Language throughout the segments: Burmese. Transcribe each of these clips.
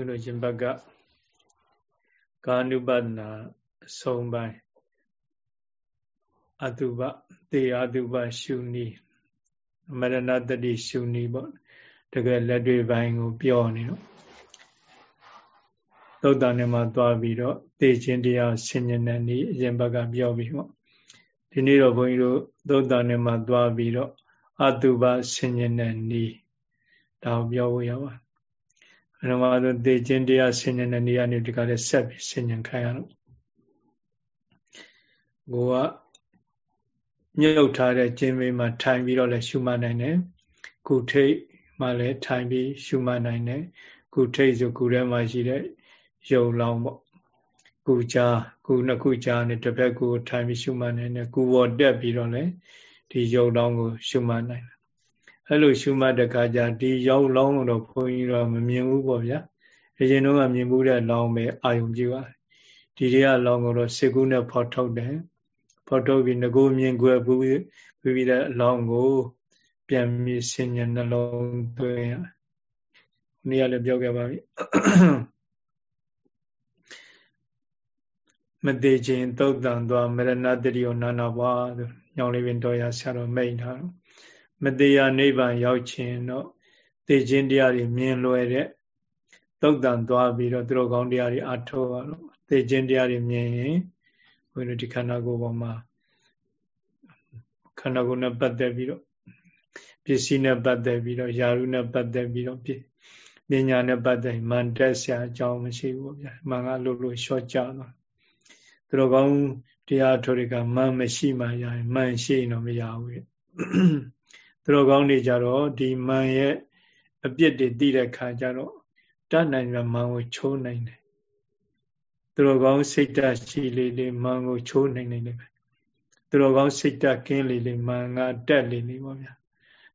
န်းတို့ရှင်ဘက်ကကာနုပဒနာအဆုံးပိုင်းအတုပတေအတုပရှုနည်းမရဏတတိရှုနည်းပေါ့တကယ်လက်တွေ့ပိုင်းကိုပြောနေတော့သုတ်တန်နဲ့မှသွားပြီးတော့တေခြင်းတရားဆင်ញင်တဲ့နေ့အရင်ဘက်ကပြောပြီးပေါ့ဒီနေ့တော့ဘုန်းကြီးတို့သုတ်တန်နဲ့မှသွားပြီးတော့အတုပဆင်ញင်တဲ့နေ့ဒါကိုပြောဖို့ရပါတယ် အနမတို့တေခြင်းတရားဆင်ញင်တဲ့နေ့ကနေဒီကလေးဆက်ပြီးဆင်ញင်ခိုင်းရတော့ကိုကညှုပ်ထားတဲ့ကျင်းမေးမှာထိုင်ပြီးတော့လည်းရှုမှတ်နိုင်တယ်ကုထိတ်မှလည်းထိုင်ပြီးရှုမှတ်နိုင်တယ်ကုထိတ်ဆိုကုထဲမှာရှိတဲ့ယုံလောင်းပေါ့ကုကြားကုနှစ်ခုကြားနဲ့တစ်ဖက်ကိုထိုင်ပြီးရှုမှတ်နိုင်တယ်ကုဝတက်ပြီးတော့လည်းဒီယုံလောင်းကိုရှုမှတ်နိုင်တယ် အဲ့လိုရှုမှတ်တဲ့အခါကျဒီရောက်လောင်းတော့ဘုန်းကြီးတော့မမြင်ဘူးပေါ့ဗျာအရင်တော့ကမြင်မှုတဲ့လောင်းပဲအာယုံပြုပါတယ်ဒီတွေကလောင်းကိုတော့စေကုနဲ့ဖော်ထုတ်တယ်ဖော်ထုတ်ပြီးငကိုမြင်ကွယ်ဘူးပြီးတဲ့အလောင်းကို ပြန်ပြီးဆင်ញံနှလုံးသွင်းရ။နေ့ကလည်းပြောခဲ့ပါပြီ။မသေးခြင်းသုတ်တန်သွားမရဏတတိယနာနာဘွားဆိုညောင်လေးပင်တော်ရဆရာတော်မိန်ထားတော့ မသေးရနိဗ္ဗာန်ရောက်ခြင်းတော့သေခြင်းတရားတွေမြင်လွယ်တဲ့သုတ်တန်သွားပြီးတော့သူတို့ကောင်းတရားတွေအထောက်ရတော့သေခြင်းတရားတွေမြင်ရင်ဘုန်းကြီးတို့ဒီခန္ဓာကိုယ်ပေါ်မှာခန္ဓာကိုယ်နဲ့ပတ်သက်ပြီးတော့ပစ္စည်းနဲ့ပတ်သက်ပြီးတော့ယာရုနဲ့ပတ်သက်ပြီးတော့ပညာနဲ့ပတ်သက်မန်တက်ဆရာအကြောင်းမရှိဘူးဗျာမန်ကလို့လို့ရှော့ကြသွားသူတော်ကောင်းတရားထိုတွေကမန်မရှိမှရရင်မန်ရှိရင်တော့မရဘူးလေ သူတော်ကောင်းတွေကြတော့ဒီမန်ရဲ့အပြစ်တွေသိတဲ့ခါကျတော့တတ်နိုင်တဲ့မန်ကိုချိုးနိုင်တယ်သူတော်ကောင်းစိတ်ဓာတ်ရှိလေးလေးမန်ကိုချိုးနိုင်နိုင်တယ်ပဲသူတော်ကောင်းစိတ်ဓာတ်ကင်းလေးလေးမန်ကတက်လေးလေးပေါ့ဗျာ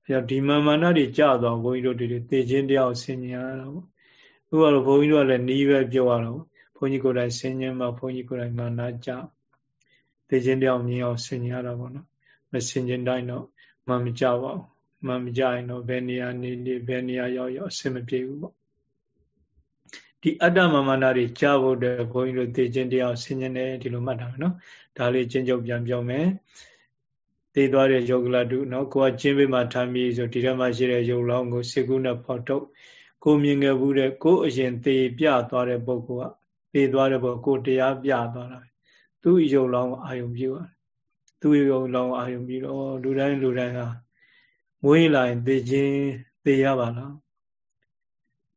အဲတော့ဒီမာမနာတွေကြတော့ဘုန်းကြီးတို့တွေသိချင်းတရားကိုဆင်ញင်ရတာပေါ့ဥပမာဘုန်းကြီးတို့ကလည်းနီးပဲပြောရတော့ဘုန်းကြီးကိုယ်တိုင်ဆင်ញင်မှာဘုန်းကြီးကိုယ်တိုင်မာနာကြသိချင်းတရားမြင်အောင်ဆင်ញင်ရတာပေါ့နော်မဆင်ញင်တိုင်းတော့ မမကြပါဘူးမမကြရင်တော့ဘယ်နေရာနေနေဘယ်နေရာရောက်ရောက်အဆင်မပြေဘူးပေါ့ဒီအတ္တမမနာတွေကြားဖို့တဲ့ဘုန်းကြီးတို့သိချင်းတရားဆင်ញင်တယ်ဒီလိုမှတ်တာပဲနော်ဒါလေးချင်းချုပ်ပြန်ပြောမယ်သိသွားတဲ့ယောဂလတုနော်ကိုကချင်းပေးမှထားပြီးဆိုဒီထဲမှာရှိတဲ့ယုံလောင်းကိုစေကုနဲ့ဖော်ထုတ်ကိုမြင်ခဲ့ဘူးတဲ့ကိုအရင်သေပြသွားတဲ့ပုဂ္ဂိုလ်ကသေသွားတဲ့ပုဂ္ဂိုလ်ကိုတရားပြသွားတာသူ့ယုံလောင်းကိုအာယုံပြုရတယ် သူ့ယုံလောင်းကိုအာယုံပြီးတော့လူတိုင်းလူတိုင်းဟာမွေးလာရင်သေခြင်းသေရပါလား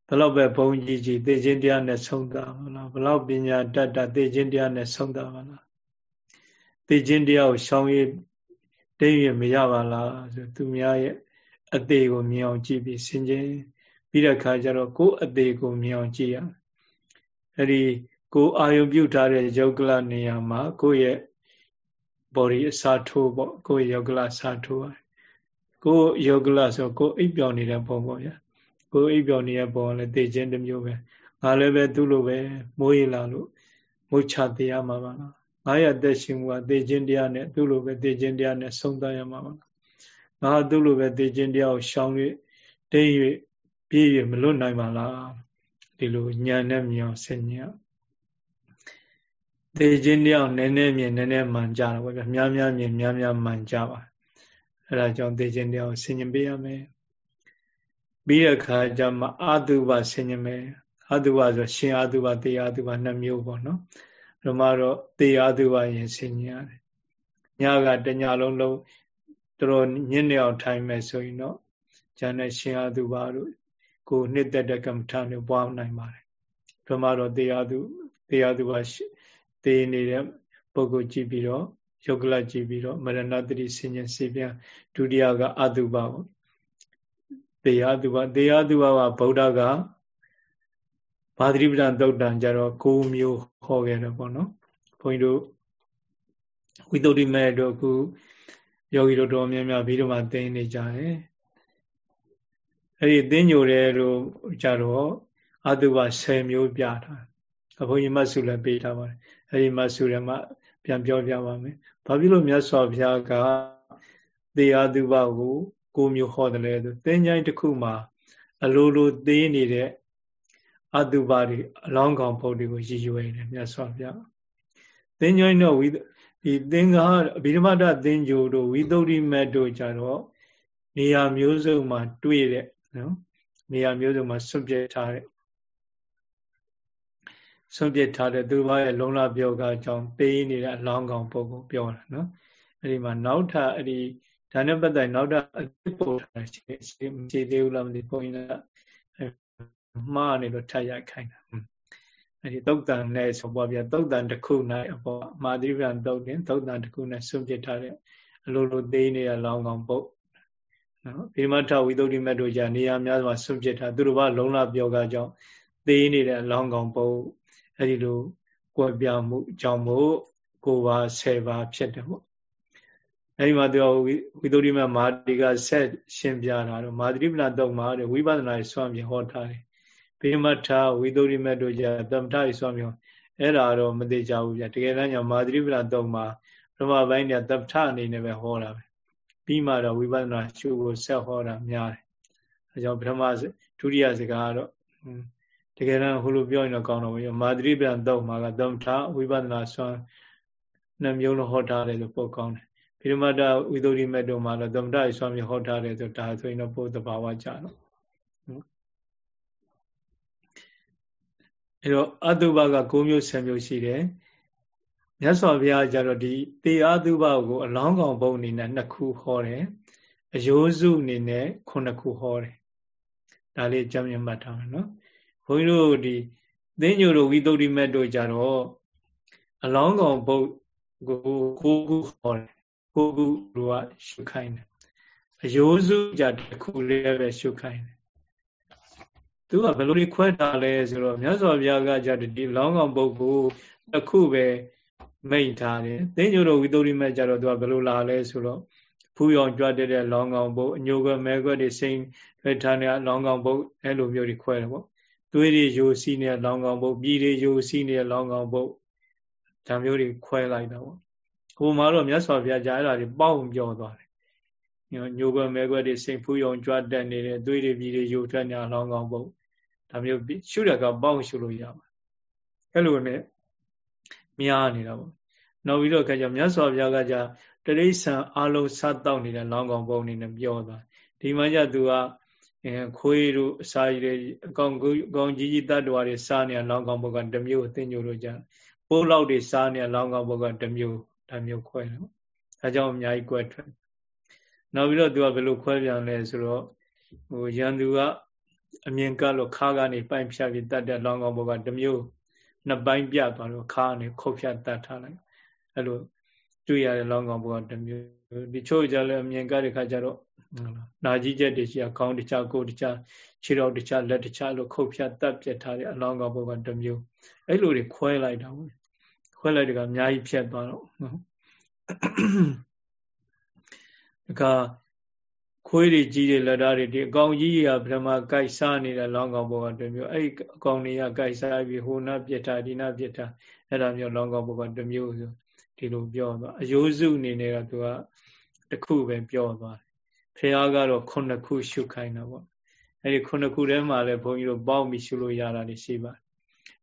ဘလောက်ပဲဘုံကြီးကြီးသေခြင်းတရားနဲ့ဆုံးတာပါလားဘလောက်ပညာတတ်တာသေခြင်းတရားနဲ့ဆုံးတာပါလားသေခြင်းတရားကိုရှောင်ရတိတ်ရမရပါလားဆိုသူများရဲ့အသေးကိုမြင်အောင်ကြည့်ပြီးဆင်ခြင်ပြီးတဲ့ခါကျတော့ကိုယ်အသေးကိုမြင်အောင်ကြည့်ရအဲ့ဒီကိုအာယုပြုထားတဲ့ယောဂလနေရာမှာကိုယ့်ရဲ့ body အစာထိုးပေါ့ကိုယ့်ယောဂလအစာထိုးရကိုယ်ယောဂလဆိုကိုယ်အိပ်ပျော်နေတဲ့ပုံပေါ့ဗျာကိုယ်အိပ်ပျော်နေတဲ့ပုံလည်းသိခြင်းတစ်မျိုးပဲငါလည်းပဲသူ့လိုပဲမိုးရလာလို့မုတ်ချတရားမှာပါလားငါရသက်ရှင်မှုကသေခြင်းတရားနဲ့သူ့လိုပဲသေခြင်းတရားနဲ့ဆုံးသတ်ရမှာပါငါသူ့လိုပဲသေခြင်းတရားကိုရှောင်၍တိတ်၍ပြည့်၍မလွတ်နိုင်ပါလားဒီလိုညံနဲ့မြောင်ဆင်ញံ သေခြင်းတရားနည်းနည်းမြင်နည်းနည်းမှန်ကြတာပေါ့ဗျာများများမြင်များများမှန်ကြပါအဲဒါကြောင့်သေခြင်းတရားကိုဆင်ញံပေးရမယ်ပြီးတဲ့အခါကျမှအာတုဘဆင်ញံမယ်အာတုဘဆိုရှင်အာတုဘသေအာတုဘနှစ်မျိုးပေါ့နော်ဓမ္မတော့သေအားသူပါရင်ဆင်ញရတယ်ညကတညလုံးလုံးတော်ညင်းနေအောင်ထိုင်မယ်ဆိုရင်တော့ဉာဏ်နဲ့ရှင်အားသူပါတို့ကိုနှစ်သက်တဲ့ကမ္မထာတွေပွားနိုင်ပါတယ်ဓမ္မတော့သေအားသူသေအားသူပါ သေနေတဲ့ပုဂ္ဂိုလ်ကြည့်ပြီးတော့ယုတ်ကလကြည့်ပြီးတော့မရဏတတိဆင်ញစေပြန်ဒုတိယကအတုပါပေါ့သေအားသူပါသေအားသူပါကဗုဒ္ဓကဘာသရိပဒသုတ်တံကြတော့၉မျိုးဟောခဲ့တယ်ပေါ့နော်ဘုန်းကြီးတို့ဝိသုဒ္ဓိမဲ့တို့အခုယောဂီတို့တော်များများပြီးတော့မှသိနေကြတယ်အဲ့ဒီသိညိုတယ်လို့ကြတော့အတုပ10မျိုးပြတာအဘုန်းကြီးမဆုလည်းပေးထားပါတယ် အဲ့ဒီမဆုရမှာပြန်ပြောပြပါမယ်ဘာဖြစ်လို့မြတ်စွာဘုရားကသေအတုပကိုကိုမျိုးဟောတယ်လဲဆိုသင်္ချိုင်းတစ်ခုမှာ အလိုလိုသေးနေတဲ့အတုပါတွေအလောင်းကောင်ပုတ်တွေကိုရည်ရွယ်တယ်မြတ်စွာဘုရားသင်္ကြန်တော့ဝိဒီသင်္ဃာအဘိဓမ္မတသင်္ကြိုတို့ဝိသုဒ္ဓိမတ်တို့ကြတော့နေရာမျိုးစုံမှာတွေ့တဲ့နော်နေရာမျိုးစုံမှာဆွန့်ပြထားတဲ့ ဆွန့်ပြထားတဲ့သူဘာရဲ့လုံလပြောကအကြောင်းပေးနေတဲ့အလောင်းကောင်ပုဂ္ဂိုလ်ပြောတာနော်အဲ့ဒီမှာနောက်ထပ်အဲ့ဒီဒါနဲ့ပတ်သက်နောက်ထပ်အပို့ထားရှိရှိသေးဘူးလားမသိဘုန်းကြီးကမှားနေလို့ထပ်ရိုက်ခိုင်းတာအဲ့ဒီသုတ်တန်နဲ့ဆိုပေါ်ပြသုတ်တန်တစ်ခု၌အပေါ်မာသီပံသုတ်တင်သုတ်တန်တစ်ခုနဲ့ဆွန့်ပြထားတဲ့အလိုလိုသေးနေတဲ့လောင်းကောင်ပုတ်နော်ဗိမထဝိသုဒ္ဓိမတ်တို့じゃနေရာများစွာဆွန့်ပြထားသူတို့ဘာလုံလပြောကကြောင့်သေးနေတဲ့အလောင်းကောင်ပုတ် အဲ့ဒီလိုကွယ်ပြမှုကြောင့်မို့ကိုပါ10ပါဖြစ်တယ်ပေါ့အဲဒီမှာသူဝိသုဒ္ဓိမမာတိကဆက်ရှင်းပြတာတော့မာတိပလတုံမှာတဲ့ဝိပဿနာရေးဆွမ်းပြဟောထားတယ်ဗိမထဝိသုဒ္ဓိမတို့ကြသမထရေးဆွမ်းပြအဲ့ဒါတော့မသိကြဘူးဗျတကယ်တမ်းကျမာတိပလတုံမှာပထမပိုင်းကသမထအနေနဲ့ပဲဟောတာပဲပြီးမှတော့ဝိပဿနာရှုဖို့ဆက်ဟောတာများတယ်အဲကြောင့်ပထမဒုတိယစကားကတော့ တကယ်တမ်းဟိုလိုပြောရင်တော့ကောင်းတော့ဘူးမာတိပလတုံမှာကသမထဝိပဿနာဆွမ်းနှမျိုးလုံးဟောထားတယ်လို့ပို့ကောင်းတယ်ပိရမတ္တဝိသုဒ္ဓိမေတ္တမှာတော့သမထဆွမ်းမြေဟောထားတယ်ဆိုဒါဆိုရင်တော့ပို့တဘာဝကြတော့အဲတော့အတုပက9မျိုး10မျိုးရှိတယ်မြတ်စွာဘုရားကျတော့ဒီတေအတုပကိုအလောင်းကောင်ပုံအနေနဲ့နှစ်ခုဟောတယ်အယိုးစုအနေနဲ့ခုနှစ်ခုဟောတယ်ဒါလေးကြံ့မြတ်မှတ်ထားမယ်နော် ဘုန်းကြီးတို့ဒီသင်္ညိုတို့ဝိသုဒ္ဓိမေတ္တကြတော့အလောင်းကောင်ပုံကိုကိုခုဟောတယ်ကိုခုလိုကရှုခိုင်းတယ်အယိုးစုကြတစ်ခုလေးပဲရှုခိုင်းတယ်သူကဘယ်လိုခွဲထားလဲဆိုတော့မြတ်စွာဘုရားကကြဒီလောင်းကောင်ပုဂ္ဂိုလ်တစ်ခုပဲမိတ်ထားတယ်သိညို့တို့ဝိသုရိမဲ့ကြတော့သူကဘယ်လိုလာလဲဆိုတော့ဖူးရောင်ကြွတဲ့လောင်းကောင်ပုတ်အညိုကွယ်မဲကွယ်တွေစိမ့်ထွေထားတဲ့လောင်းကောင်ပုတ်အဲ့လိုမျိုးတွေခွဲတယ်ပေါ့ သွေးတွေယိုစီးနေတဲ့လောင်းကောင်ပုတ်ပြည်တွေယိုစီးနေတဲ့လောင်းကောင်ပုတ်ဒါမျိုးတွေခွဲလိုက်တာပေါ့ဟိုမှာတော့မြတ်စွာဘုရားကြားအဲ့ဒါတွေပေါအောင်ပြောသွားတယ်ညိုကွယ်မဲကွယ်တွေစိတ်ဖူးယုံကြွတက်နေတဲ့သွေးတွေပြည်တွေယိုထွက်နေအလောင်းကောင်းပုတ်ဒါမျိုးရှုရကပေါအောင်ရှုလို့ရပါအဲ့လိုနဲ့များနေတာပေါ့နောက်ပြီးတော့ခါကျမြတ်စွာဘုရားကကြတရိษံအလုံးစတောက်နေတဲ့လောင်းကောင်းပုံအနေနဲ့ပြောသွားဒီမှာကျသူက ခွေးတို့အစာရည်အကောင်အကောင်ကြီးကြီးတတ္တဝါတွေစားနေလောင်းကောင်းပုံကတစ်မျိုးအသိညို့လို့ကြပိုးလောက်တွေစားနေလောင်းကောင်းပုံကတစ်မျိုးဒါမျိုးခွဲတယ်ပေါ့ဒါကြောင့်အများကြီးကွဲထွက်နောက်ပြီးတော့သူကဘယ်လိုခွဲပြန်လဲဆိုတော့ဟိုရန်သူကအမြင်ကလို့ခါကနေပိုင်ဖြတ်ပြီးတတ်တဲ့လောင်းကောင်းဘုကတစ်မျိုးနှစ်ပိုင်းပြသွားတော့ခါကနေခုတ်ဖြတ်တတ်ထားလိုက်အဲ့လိုတွေ့ရတဲ့လောင်းကောင်းဘုကတစ်မျိုးဒီချို့ကြလည်းအမြင်ကတဲ့ခါကျတော့ နာကြီးချက်တွေရှိအကောင်းတခြားကိုတခြားခြေတော်တခြားလက်တခြားလို့ခုတ်ဖြတ်တတ်ပြထားတဲ့အလောင်းကောင်းဘုကတစ်မျိုးအဲ့လိုတွေခွဲလိုက်တာပေါ့ခွဲလိုက်တကအများကြီးဖြတ်သွားတော့နော်တခါခွေးတွေကြီးတွေလက်ဓာတ်တွေဒီအကောင်ကြီးကြီးကဗြဟ္မာကြိုက်စားနေတဲ့လောင်းကောင်ဘောကတမျိုးအဲ့ဒီအကောင်တွေကကြိုက်စားပြီးဟိုနာပြစ်တာဒီနာပြစ်တာအဲ့ဒါမျိုးလောင်းကောင်ဘောကတမျိုးဆိုဒီလိုပြောသွားအယိုးစုအနေနဲ့ကသူကတခုပဲပြောသွားတယ် ဖះကတော့ခုနှစ်ခုရှုခိုင်းတာပေါ့အဲ့ဒီခုနှစ်ခုထဲမှာလည်းဘုန်းကြီးတို့ပေါင်းပြီးရှုလို့ရတာတွေရှိပါတယ်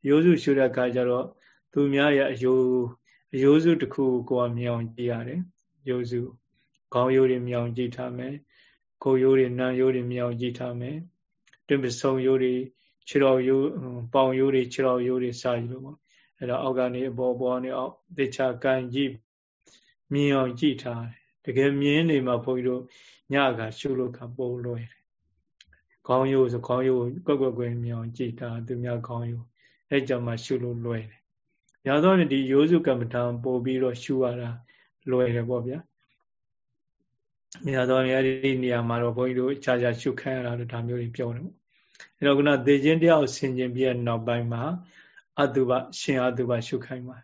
အယိုးစုရှုတဲ့အခါကျတော့သူများရဲ့အယိုးအယိုးစုတစ်ခုကိုကမြောင်ကြည့်ရတယ်အယိုးစုခေါင်းရိုးတွေမြောင်ကြည့်ထားမယ်ကိုရိုးတွေနံရိုးတွေမြောင်ကြည့်ထားမယ်တွင်ပစုံရိုးတွေခြေတော်ရိုးပေါင်ရိုးတွေခြေတော်ရိုးတွေစာကြည့်လို့ပေါ့အဲ့တော့အောက်ကနေအပေါ်ပေါ်နေအောက်သေချာကန်ကြည့်မြင်အောင်ကြည့်ထားတယ်တကယ်မြင်နေမှာဘုန်းကြီးတို့ ညကရှုလို့ကပိုးလွယ်တယ်ခေါင်းရိုးဆိုခေါင်းရိုးကွက်ကွက်ကွယ်မြောင်ကြည့်တာသူများခေါင်းရိုးအဲ့ကြောင့်မှရှုလို့လွယ်တယ်။ညာတော့ဒီရိုးစုကမ္မထံပို့ပြီးတော့ရှုရတာလွယ်တယ်ပေါ့ဗျာ။ညာတော့အဲ့ဒီနေရာမှာတော့ဘုန်းကြီးတို့အခြားခြားရှုခန်းရတာလို့ဒါမျိုးတွေပြောတယ်ပေါ့။အဲ့တော့ခုနသေခြင်းတရားကိုဆင်ခြင်ပြီးတဲ့နောက်ပိုင်းမှာအတုပရှင်အတုပရှုခိုင်းပါ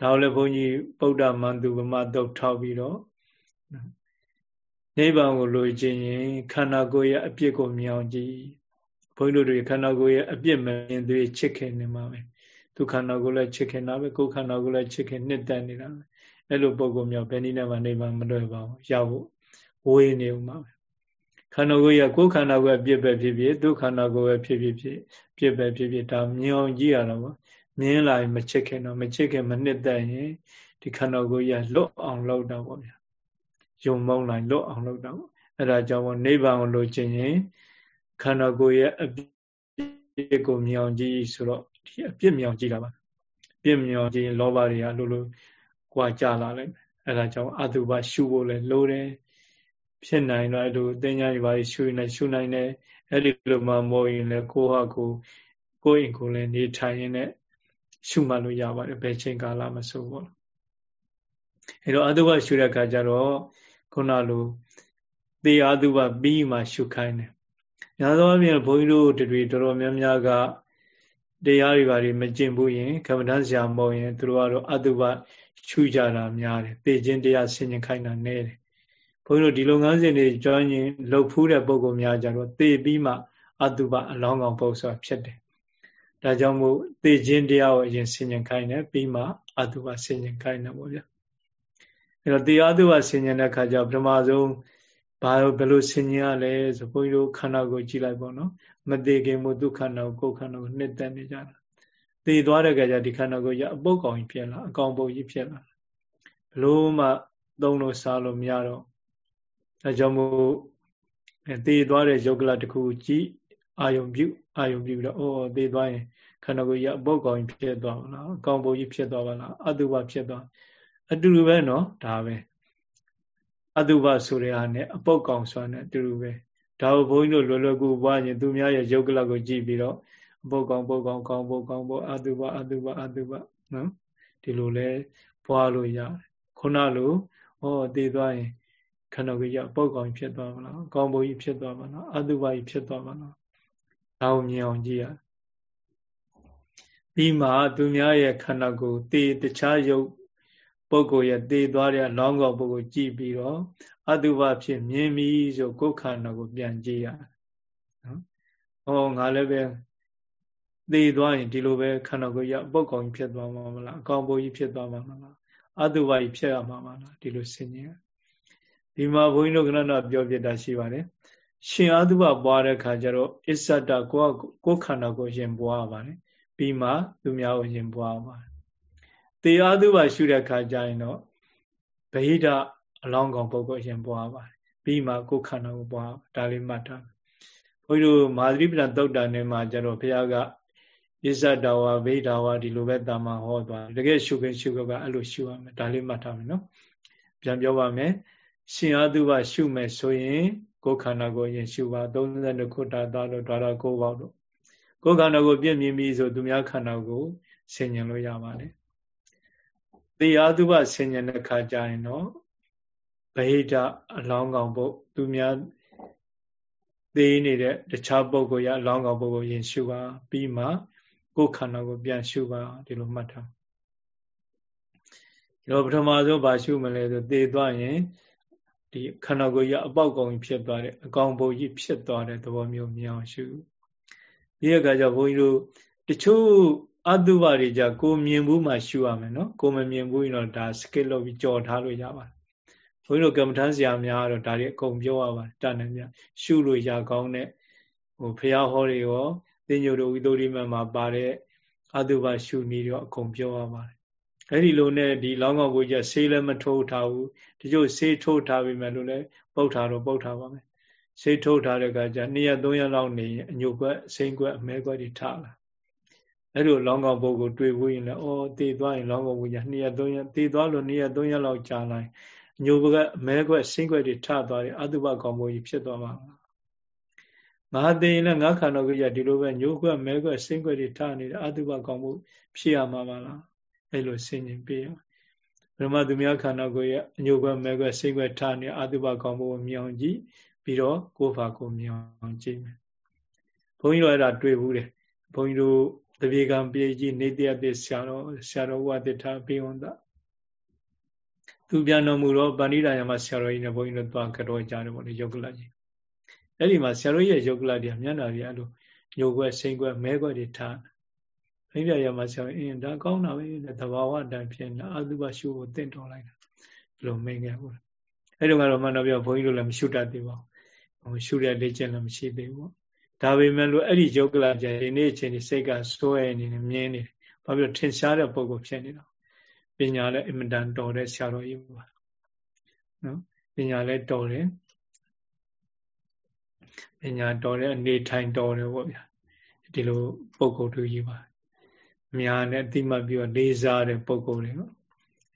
ဒါကိုလည်းဘုန်းကြီးဗုဒ္ဓမန္တုဗမတုတ်ထောက်ပြီးတော့ နိဗ္ဗာန်ကိုလိုချင်ရင်ခန္ဓာကိုယ်ရဲ့အပြစ်ကိုမြင်အောင်ကြည့်ဘုန်းကြီးတို့တွေခန္ဓာကိုယ်ရဲ့အပြစ်မမြင်သေးချစ်ခင်နေမှာပဲသူခန္ဓာကိုယ်လည်းချစ်ခင်တာပဲကိုယ်ခန္ဓာကိုယ်လည်းချစ်ခင်နှစ်တက်နေတာပဲအဲ့လိုပုံကောမျိုးဘယ်နည်းနဲ့မှနိဗ္ဗာန်မလွယ်ပါဘူးရဖို့ဝေးနေဦးမှာပဲခန္ဓာကိုယ်ရကိုယ်ခန္ဓာကိုယ်ပြစ်ပဲဖြစ်ဖြစ်ဒုခန္ဓာကိုယ်ပဲဖြစ်ဖြစ်ဖြစ်ပြစ်ပဲဖြစ်ဖြစ်ဒါမြင်အောင်ကြည့်ရတော့ပေါ့မြင်လာရင်မချစ်ခင်တော့မချစ်ခင်မနှစ်သက်ရင်ဒီခန္ဓာကိုယ်ရလွတ်အောင်လုပ်တော့ပေါ့ဗျာ ယုံမုန်းလိုက်လွတ်အောင်လုပ်တော့အဲ့ဒါကြောင့်နိဗ္ဗာန်ကိုလိုချင်ရင်ခန္ဓာကိုယ်ရဲ့အပြစ်ကိုမြင်အောင်ကြည့်ဆိုတော့ဒီအပြစ်မြင်အောင်ကြည့်တာပါပြစ်မြင်အောင်ကြည့်ရင်လောဘတွေကလိုလိုကြွာကြလာလိုက်မယ်အဲ့ဒါကြောင့်အတုပရှုဖို့လဲလိုတယ်ဖြစ်နိုင်တော့အဲ့လိုတင်ညာတွေပါရှုနေရှုနိုင်တယ်အဲ့ဒီလိုမှမောရင်လဲကိုဟာကိုကိုယ့်အိမ်ကိုလည်းနေထိုင်ရင်းနဲ့ရှုမှတ်လို့ရပါတယ်ဘယ်ချိန်ကာလမဆိုပေါ့အဲ့တော့အတုပရှုတဲ့အခါကျတော့ ခုနလိုသေအာသုဘပြီးမှရှုခိုင်းတယ်။များသောအားဖြင့်ဘုန်းကြီးတို့တွေတော်တော်များများကတရားတွေဘာတွေမကျင့်ဘူးရင်ကမ္မဋ္ဌာန်းဆရာမဟုတ်ရင်သူတို့ကတော့အတုပရှုကြတာများတယ်။သေခြင်းတရားဆင်ခြင်ခိုင်းတာနည်းတယ်။ဘုန်းကြီးတို့ဒီလုပ်ငန်းစဉ်တွေ join ရင်လှုပ်ဖူးတဲ့ပုံကောများကြတော့သေပြီးမှအတုပအလောင်းကောင်ပုံစံဖြစ်တယ်။ဒါကြောင့်မို့သေခြင်းတရားကိုအရင်ဆင်ခြင်ခိုင်းတယ်ပြီးမှအတုပဆင်ခြင်ခိုင်းတယ်ပေါ့ဗျာ။ အဲတော့တရားအတုပဆင်ញင်တဲ့အခါကျပထမဆုံးဘာဘယ်လိုဆင်ញင်ရလဲဆိုဘုန်းကြီးတို့ခန္ဓာကိုကြည့်လိုက်ပေါ့နော်မသေးခင်မို့ဒုက္ခနာကိုကိုယ်ခန္ဓာကိုနှစ်သက်နေကြတာသေသွားတဲ့အခါကျဒီခန္ဓာကိုရအပုတ်ကောင်ကြီးဖြစ်လာအကောင်ပုတ်ကြီးဖြစ်လာဘလို့မှသုံးလို့စားလို့မရတော့အဲကြောင့်မို့သေသွားတဲ့ယုတ်ကလတစ်ခုကြည့်အာယုံပြုအာယုံပြုတော့အော်သေသွားရင်ခန္ဓာကိုယ်ရအပုတ်ကောင်ကြီးဖြစ်သွားပါလားအကောင်ပုတ်ကြီးဖြစ်သွားပါလားအတုပဖြစ်သွား အတူတူပဲနော်ဒါပဲအတုပဆိုတဲ့ဟာနဲ့အပုတ်ကောင်ဆိုတာနဲ့အတူတူပဲဒါကိုဘုန်းကြီးတို့လွယ်လွယ်ကူပွားရင်သူများရဲ့ယုတ်ကလကိုကြည့်ပြီးတော့ပုတ်ကောင်ပုတ်ကောင်ကောင်းပုတ်ကောင်းပုတ်အတုပအတုပအတုပနော်ဒီလိုလဲပွားလို့ရတယ်ခုနလိုဟောတည်သွားရင်ခန္ဓာကိုယ်ရပုတ်ကောင်ဖြစ်သွားမလားကောင်းပုတ်ကြီးဖြစ်သွားမလားအတုပကြီးဖြစ်သွားမလားဒါကိုမြင်အောင်ကြည့်ရပြီးမှသူများရဲ့ခန္ဓာကိုယ်တည်တခြားယုတ် ပုဂ္ဂိုလ်ရဲ့တည်သွားတဲ့လောင်းကောင်ပုဂ္ဂိုလ်ကြည့်ပြီးတော့အတုပဖြစ်မြင်ပြီဆိုကိုယ်ခန္ဓာကိုပြန်ကြည့်ရနော်ဟောငါလည်းပဲသေသွားရင်ဒီလိုပဲခန္ဓာကိုယ်ရပုတ်ကောင်ဖြစ်သွားမှာမလားအကောင်ပိုးကြီးဖြစ်သွားမှာမလားအတုပကြီးဖြစ်ရမှာမလားဒီလိုဆင်ញင်ဒီမှာဘုန်းကြီးတို့ကနတော့ပြောပြတာရှိပါတယ်ရှင်အတုပပွားတဲ့ခါကျတော့အစ္ဆတကိုကိုခန္ဓာကိုရင်ပွားပါတယ်ပြီးမှသူများကိုရင်ပွားပါတယ် သေအတုပရှုတဲ့ခါကျရင်တော့ဗဟိတအလောင်းကောင်ပုဂ္ဂိုလ်ရင်ပွားပါတယ်ပြီးမှကိုခန္ဓာကိုပွားဒါလေးမှတ်ထားဘုန်းကြီးတို့မာသရိပဒသုတ်တန်ထဲမှာကျတော့ဘုရားကဣဇဒဝဗိဒဝဒီလိုပဲတာမဟောသွားတကယ်ရှုခင်ရှုကအဲ့လိုရှုရမယ်ဒါလေးမှတ်ထားမယ်နော်ပြန်ပြောပါမယ်ရှင်အတုပရှုမယ်ဆိုရင်ကိုယ်ခန္ဓာကိုရင်ရှုပါ32ခုတာသားလို့ဓာရ9ပေါက်လို့ကိုယ်ခန္ဓာကိုပြည့်မြင်ပြီဆိုသူများခန္ဓာကိုဆင်ញင်လို့ရပါတယ် တေအတုပဆင်ញင်တဲ့ခါကျရင်တော့ဗဟိတအလောင်းကောင်ပုတ်သူများသေးနေတဲ့တခြားပုဂ္ဂိုလ်ရအလောင်းကောင်ပုဂ္ဂိုလ်ရင်ရှုပါပြီးမှကိုယ်ခန္ဓာကိုပြန်ရှုပါဒီလိုမှတ်ထားဒီလိုပထမဆုံးဗာရှုမလဲဆိုသေသွားရင်ဒီခန္ဓာကိုယ်ကြီးအပေါက်ကောင်ဖြစ်သွားတယ်အကောင်ပုံကြီးဖြစ်သွားတဲ့သဘောမျိုးမြင်အောင်ရှုဒီအခါကျဘုန်းကြီးတို့တချို့ အတုပါတွေကြကိုမြင်ဘူးမှရှုရမယ်နော်ကိုမမြင်ဘူးရင်တော့ဒါ skill လုပ်ပြီးကြော်ထားလို့ရပါတယ်ဘုန်းကြီးတို့ကမ္မထမ်းဆရာများကတော့ဒါတွေအကုန်ပြောရပါတယ်တန်တယ်မြရှုလို့ရကောင်းတဲ့ဟိုဖះဟောတွေရောသင်္ညိုတို့ဝိသုဒ္ဓိမမှာပါတဲ့အတုပရှုနည်းတော့အကုန်ပြောရပါတယ်အဲ့ဒီလိုနဲ့ဒီလောင်းကောင်ကိုကြီးဆေးလည်းမထိုးထားဘူးတချို့ဆေးထိုးထားပြီမဲ့လို့လည်းပုတ်ထားတော့ပုတ်ထားပါမယ်ဆေးထိုးထားတဲ့ကကြ2ရက်3ရက်လောက်နေရင်အညုတ်ကွက်စိမ့်ကွက်အမဲကွက်တွေထားလာ အဲ့လိုလောင်းကောင်ပုတ်ကိုတွေ့ဘူးရင်လည်းအော်တည်သွားရင်လောင်းကောင်ကိုကြီး2ရက်3ရက်တည်သွားလို့2ရက်3ရက်လောက်ကြာလာရင်အညုတ်ကွက်အမဲကွက်စိမ့်ကွက်တွေထသွားတယ်အတုပကောင်ပုတ်ကြီးဖြစ်သွားမှာငါသိရင်လည်းငါခန္ဓာကိုယ်ကြီးဒီလိုပဲညိုးခွက်မဲခွက်စိမ့်ခွက်တွေထားနေတယ်အတုပကောင်းမှုဖြစ်ရမှာပါလားအဲ့လိုဆင်ញင်ပြရဘုရားသူများခန္ဓာကိုယ်ရဲ့အညိုးခွက်မဲခွက်စိမ့်ခွက်ထားနေအတုပကောင်းမှုကိုမြင်အောင်ကြည့်ပြီးတော့ကိုယ်ဖာကိုမြင်အောင်ကြည့်မယ်ဘုန်းကြီးတို့အဲ့ဒါတွေ့ဘူးတယ်ဘုန်းကြီးတို့ တပြေကံပြေကြီးနေတရားပြဆရာတော်ဆရာတော်ဝါတိထားပြေဝန္တသူပြန်တော်မူတော့ပဏိဒါယမဆရာတော်ကြီးနဲ့ဘုန်းကြီးတို့သွားကြောကြတယ်ပေါ့လေယုတ်ကလကြီးအဲ့ဒီမှာဆရာတို့ရဲ့ယုတ်ကလတွေကမျက်နှာတွေအဲ့လိုညိုခွက်စိမ့်ခွက်မဲခွက်တွေထားအိပြရမှာဆရာအင်းဒါကောင်းတာပဲသဘာဝအတိုင်းဖြစ်နေအတုပရှုကိုတင့်တော်လိုက်တာဘယ်လိုမင်းခဲ့ဘူးအဲ့တော့ကတော့မှန်တော့ပြောဘုန်းကြီးတို့လည်းမရှုတတ်သေးပါဘူးဘရှုတဲ့လေ့ကျင့်လည်းမရှိသေးဘူး ဒါပေမဲ့လို့အဲ့ဒီယုတ်ကလကြဒီနေ့အချိန်ဒီစိတ်ကစိုးရဲနေနေမြင်းနေတယ်ဘာဖြစ်လို့ထင်ရှားတဲ့ပုံကိုဖြစ်နေတာပညာလည်းအင်မတန်တော်တဲ့ဆရာတော်ကြီးပါနော်ပညာလည်းတော်တယ်ပညာတော်တဲ့အနေထိုင်တော်တယ်ပေါ့ဗျာဒီလိုပုံကိုယ်တူကြီးပါအများနဲ့အတိမတ်ပြီးတော့လေးစားတဲ့ပုံကိုယ်တွေနော်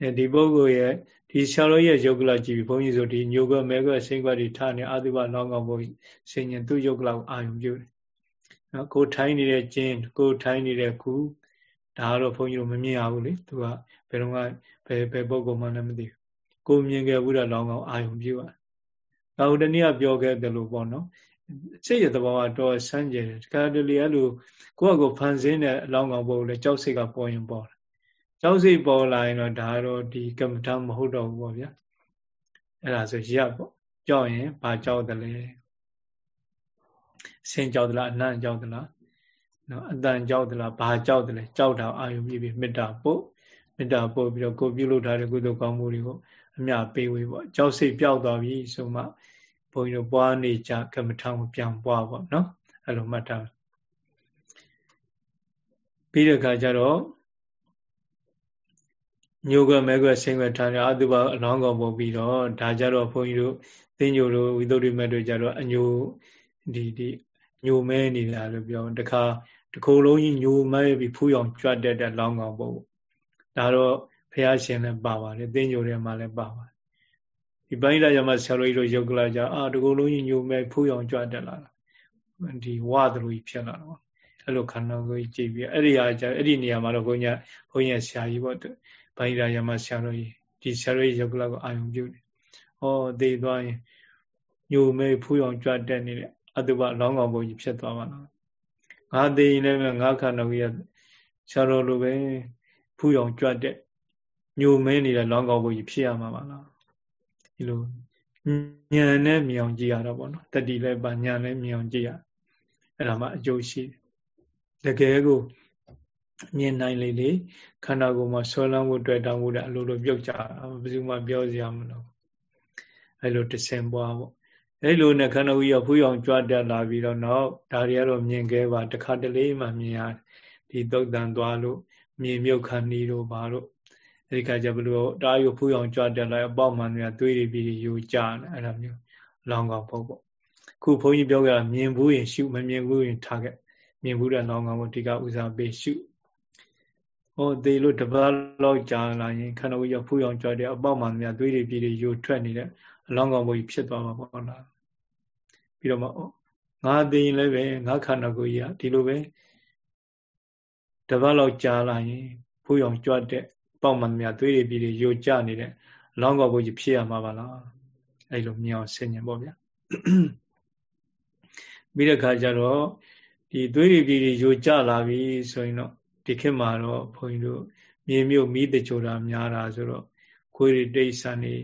အဲဒီပုံကိုယ်ရဲ့ဒီဆရာတော်ရဲ့ယုတ်ကလကြည့်ပြီးဘုန်းကြီးဆိုဒီညိုကမဲကစိတ်ကတွေထားနေအာသုဘလောင်းကောင်ဘုန်းဆင်ញင်သူ့ယုတ်ကလကိုအာယုံပြုတယ်နော်ကိုထိုင်းနေတဲ့ကျင်းကိုထိုင်းနေတဲ့ကူဒါကတော့ဘုန်းကြီးတို့မမြင်ရဘူးလေသူကဘယ်တော့မှဘယ်ဘယ်ပုဂ္ဂိုလ်မှလည်းမသိဘူးကိုမြင်ခဲ့ဘူးတော့လောင်းကောင်အာယုံပြုရတယ်။နောက်တနည်းကပြောခဲ့တယ်လို့ပေါ့နော်စိတ်ရသဘောကတော့ဆန်းကျင်တယ်တခါတလေအဲ့လိုကိုယ့်အကိုဖန်ဆင်းတဲ့အလောင်းကောင်ပုံလေကြောက်စိတ်ကပေါ်ရင်ပေါ်တယ် ကြောက်စိတ်ပေါ်လာရင်တော့ဒါတော့ဒီကမ္မထာမဟုတ်တော့ဘူးပေါ့ဗျာအဲ့ဒါဆိုရပ်ပေါ့ကြောက်ရင်ဘာကြောက်တယ်လဲဆင်းကြောက်သလားအနံ့ကြောက်သလားနော်အတန်ကြောက်သလားဘာကြောက်တယ်လဲကြောက်တာအာယုံပြပြီးမေတ္တာပို့မေတ္တာပို့ပြီးတော့ကိုပြုလုပ်ထားတဲ့ကုသိုလ်ကောင်းမှုတွေကိုအမြပေးဝေးပေါ့ကြောက်စိတ်ပျောက်သွားပြီဆိုမှဘုန်းကြီးတို့ပွားနေကြကမ္မထာကိုပြန်ပွားပေါ့နော်အဲ့လိုမှတ်ထားပြီးတဲ့အခါကျတော့ ညိုကမဲကွဆင်းခွဲထားတယ်အတုပအလောင်းကောင်ပုံပြီးတော့ဒါကြတော့ဘုန်းကြီးတို့သင်ညိုတို့ဝိသုဒ္ဓိမတ်တို့ကြတော့အညိုဒီဒီညိုမဲနေတာလို့ပြောတခါတခုလုံးကြီးညိုမဲပြီးဖူးအောင်ကြွတ်တဲ့လောင်းကောင်ပုံဒါတော့ဘုရားရှင်လည်းပါပါတယ်သင်ညိုထဲမှာလည်းပါပါတယ်ဒီပိုင်းလာရမဆရာတော်ကြီးတို့ယုတ်ကလာကြအာတကူလုံးကြီးညိုမဲ့ဖူးအောင်ကြွတက်လာတာဒီဝါသလိုကြီးဖြစ်လာတော့အဲ့လိုခန္ဓာကိုယ်ကြီးကြည့်ပြီးအဲ့ဒီဟာကြအဲ့ဒီနေရာမှာတော့ဘုန်းကြီးဘုန်းကြီးဆရာကြီးပေါ့ ဘိုင်းလာရမဆရာတော်ကြီးဒီဆရာတော်ကြီးယုတ်ကလာကိုအာယုံပြုတယ်ဟောသေသွားရင်ညိုမဲ့ဖူးအောင်ကြွတက်နေတဲ့အတုပလောင်းကောင်ဘုန်းကြီးဖြစ်သွားမှာလားငါသေရင်လည်းငါခန္ဓာကိုယ်ကဆရာတော်လိုပဲဖူးအောင်ကြွတက်ညိုမဲနေတဲ့လောင်းကောင်ဘုန်းကြီးဖြစ်ရမှာပါလားဒီလိုဉာဏ်နဲ့မြောင်ကြည့်ရတော့ဗောနော်တတိလည်းပါဉာဏ်လည်းမြောင်ကြည့်ရအဲ့ဒါမှအကျိုးရှိတယ်တကယ်ကို မြင်နိုင်လေလေခန္ဓာကိုယ်မှာဆွဲလန်းဖို့တွေ့တောင်းဖို့တဲ့အလိုလိုပြုတ်ကြတာဘယ်သူမှပြောစရာမလိုအဲ့လိုတဆင်ပွားပေါ့အဲ့လိုနဲ့ခန္ဓာကိုယ်ရဖူးအောင်ကြွတက်လာပြီးတော့နောက်ဒါတွေကတော့မြင်ခဲ့ပါတခါတလေမှမြင်ရဒီသုတ်တန်သွားလို့မြင်မြုပ်ခန္ဒီတို့ဘာလို့အဲဒီခါကျဘလို့တားရုပ်ဖူးအောင်ကြွတက်လိုက်အပေါက်မှန်တွေကသွေးတွေပြီးယူကြတယ်အဲ့လိုမျိုးလောင်းကောင်ပေါ့ပေါ့ခုဘုန်းကြီးပြောကြတာမြင်ဘူးရင်ရှုမမြင်ဘူးရင်ထားခဲ့မြင်ဘူးတဲ့လောင်းကောင်ကိုဒီကဥစားပေးရှု ဟောသေးလို့တပတ်လောက်ကြာလာရင်ခန္ဓာကိုယ်ရဖူးအောင်ကြွတယ်အပေါက်မှန်တွေကသွေးတွေပြီးယူထွက်နေတဲ့အလောင်းကောင်ဘုရားဖြစ်သွားမှာပေါ့လားပြီးတော့မှငါသိရင်လည်းပဲငါခန္ဓာကိုယ်ကြီးကဒီလိုပဲတပတ်လောက်ကြာလာရင်ဖူးအောင်ကြွတဲ့ပေါက်မှန်များသွေးတွေပြည်တွေယိုကျနေတဲ့အလောင်းကောက်ကိုကြီးဖြစ်ရမှာပါလားအဲ့လိုမြင်အောင်ဆင်ញင်ပေါ့ဗျာပြီးတဲ့ခါကျတော့ဒီသွေးတွေပြည်တွေယိုကျလာပြီဆိုရင်တော့ ဒီခေတ်မှာတော့ဘုန်းကြီးတို့မြေမြုပ်မိတချို့တာများတာဆိုတော့ခွေးတွေတိတ်ဆန်နေ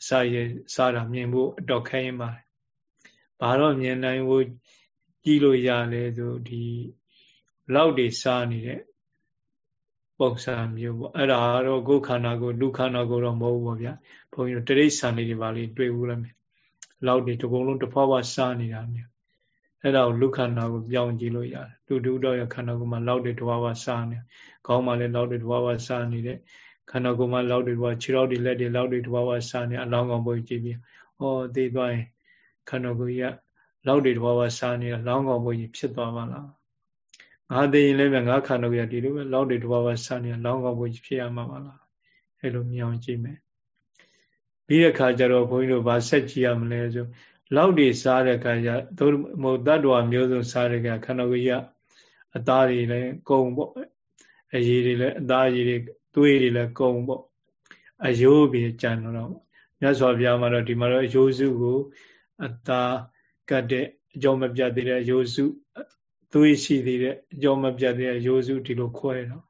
အစာရစားတာမြင်ဖို့အတော်ခဲရင်ပါတယ်ဘာတော့မြင်နိုင်ဖို့ကြည့်လို့ရလဲဆိုဒီလောက်တွေစားနေတဲ့ပုံစံမျိုးပေါ့အဲ့ဒါတော့ကိုယ်ခန္ဓာကိုလူခန္ဓာကိုတော့မဟုတ်ဘူးပေါ့ဗျာဘုန်းကြီးတို့တိရိစ္ဆာန်တွေပါလေတွေ့ဘူးလားလောက်တွေတစ်ကုံလုံးတစ်ဖွာဖွာစားနေတာမျိုး အဲ့ဒါကိုလူခန္ဓာကိုပြောင်းကြည့်လို့ရတယ်တူတူတော့ရခန္ဓာကိုယ်မှာလောက်တွေတစ်ဖွာဖွာစားနေခေါင်းမှာလည်းလောက်တွေတစ်ဖွာဖွာစားနေတဲ့ခန္ဓာကိုယ်မှာလောက်တွေတစ်ဖွာခြေထောက်တွေလက်တွေလောက်တွေတစ်ဖွာဖွာစားနေအလောင်းကောင်ပုံကြည့်ပြီးဩသိသွားရင်ခန္ဓာကိုယ်ကြီးကလောက်တွေတစ်ဖွာဖွာစားနေလောင်းကောင်ပုံကြီးဖြစ်သွားပါလားငါသိရင်လည်းပဲငါခန္ဓာကိုယ်ဒီလိုပဲလောက်တွေတဘာဝဆန်းနေလောင်းကောင်းဖို့ဖြစ်ရမှာပါလားအဲ့လိုမြင်အောင်ကြည့်မယ်ပြီးတဲ့ခါကျတော့ဘုန်းကြီးတို့ဗာဆက်ကြည့်ရမလဲဆို လောက်တွေစားတဲ့ခါကျသို့မဟုတ်တတ္တဝါမျိုးစုံစားတဲ့ခါခန္ဓာကိုယ်ကြီးအသားတွေလည်းကုံပေါ့အရည်တွေလည်းအသားရည်တွေသွေးတွေလည်းကုံပေါ့အယိုးပြီးကြံတော့မြတ်စွာဘုရားမှာတော့ဒီမှာတော့အယိုးစုကိုအသားကတ်တဲ့အကြောင်းမပြတ်သေးတဲ့အယိုးစုသွေးရှိသေးတဲ့အကြောမပြတ်တဲ့ရိုးစုဒီလိုခွဲတော့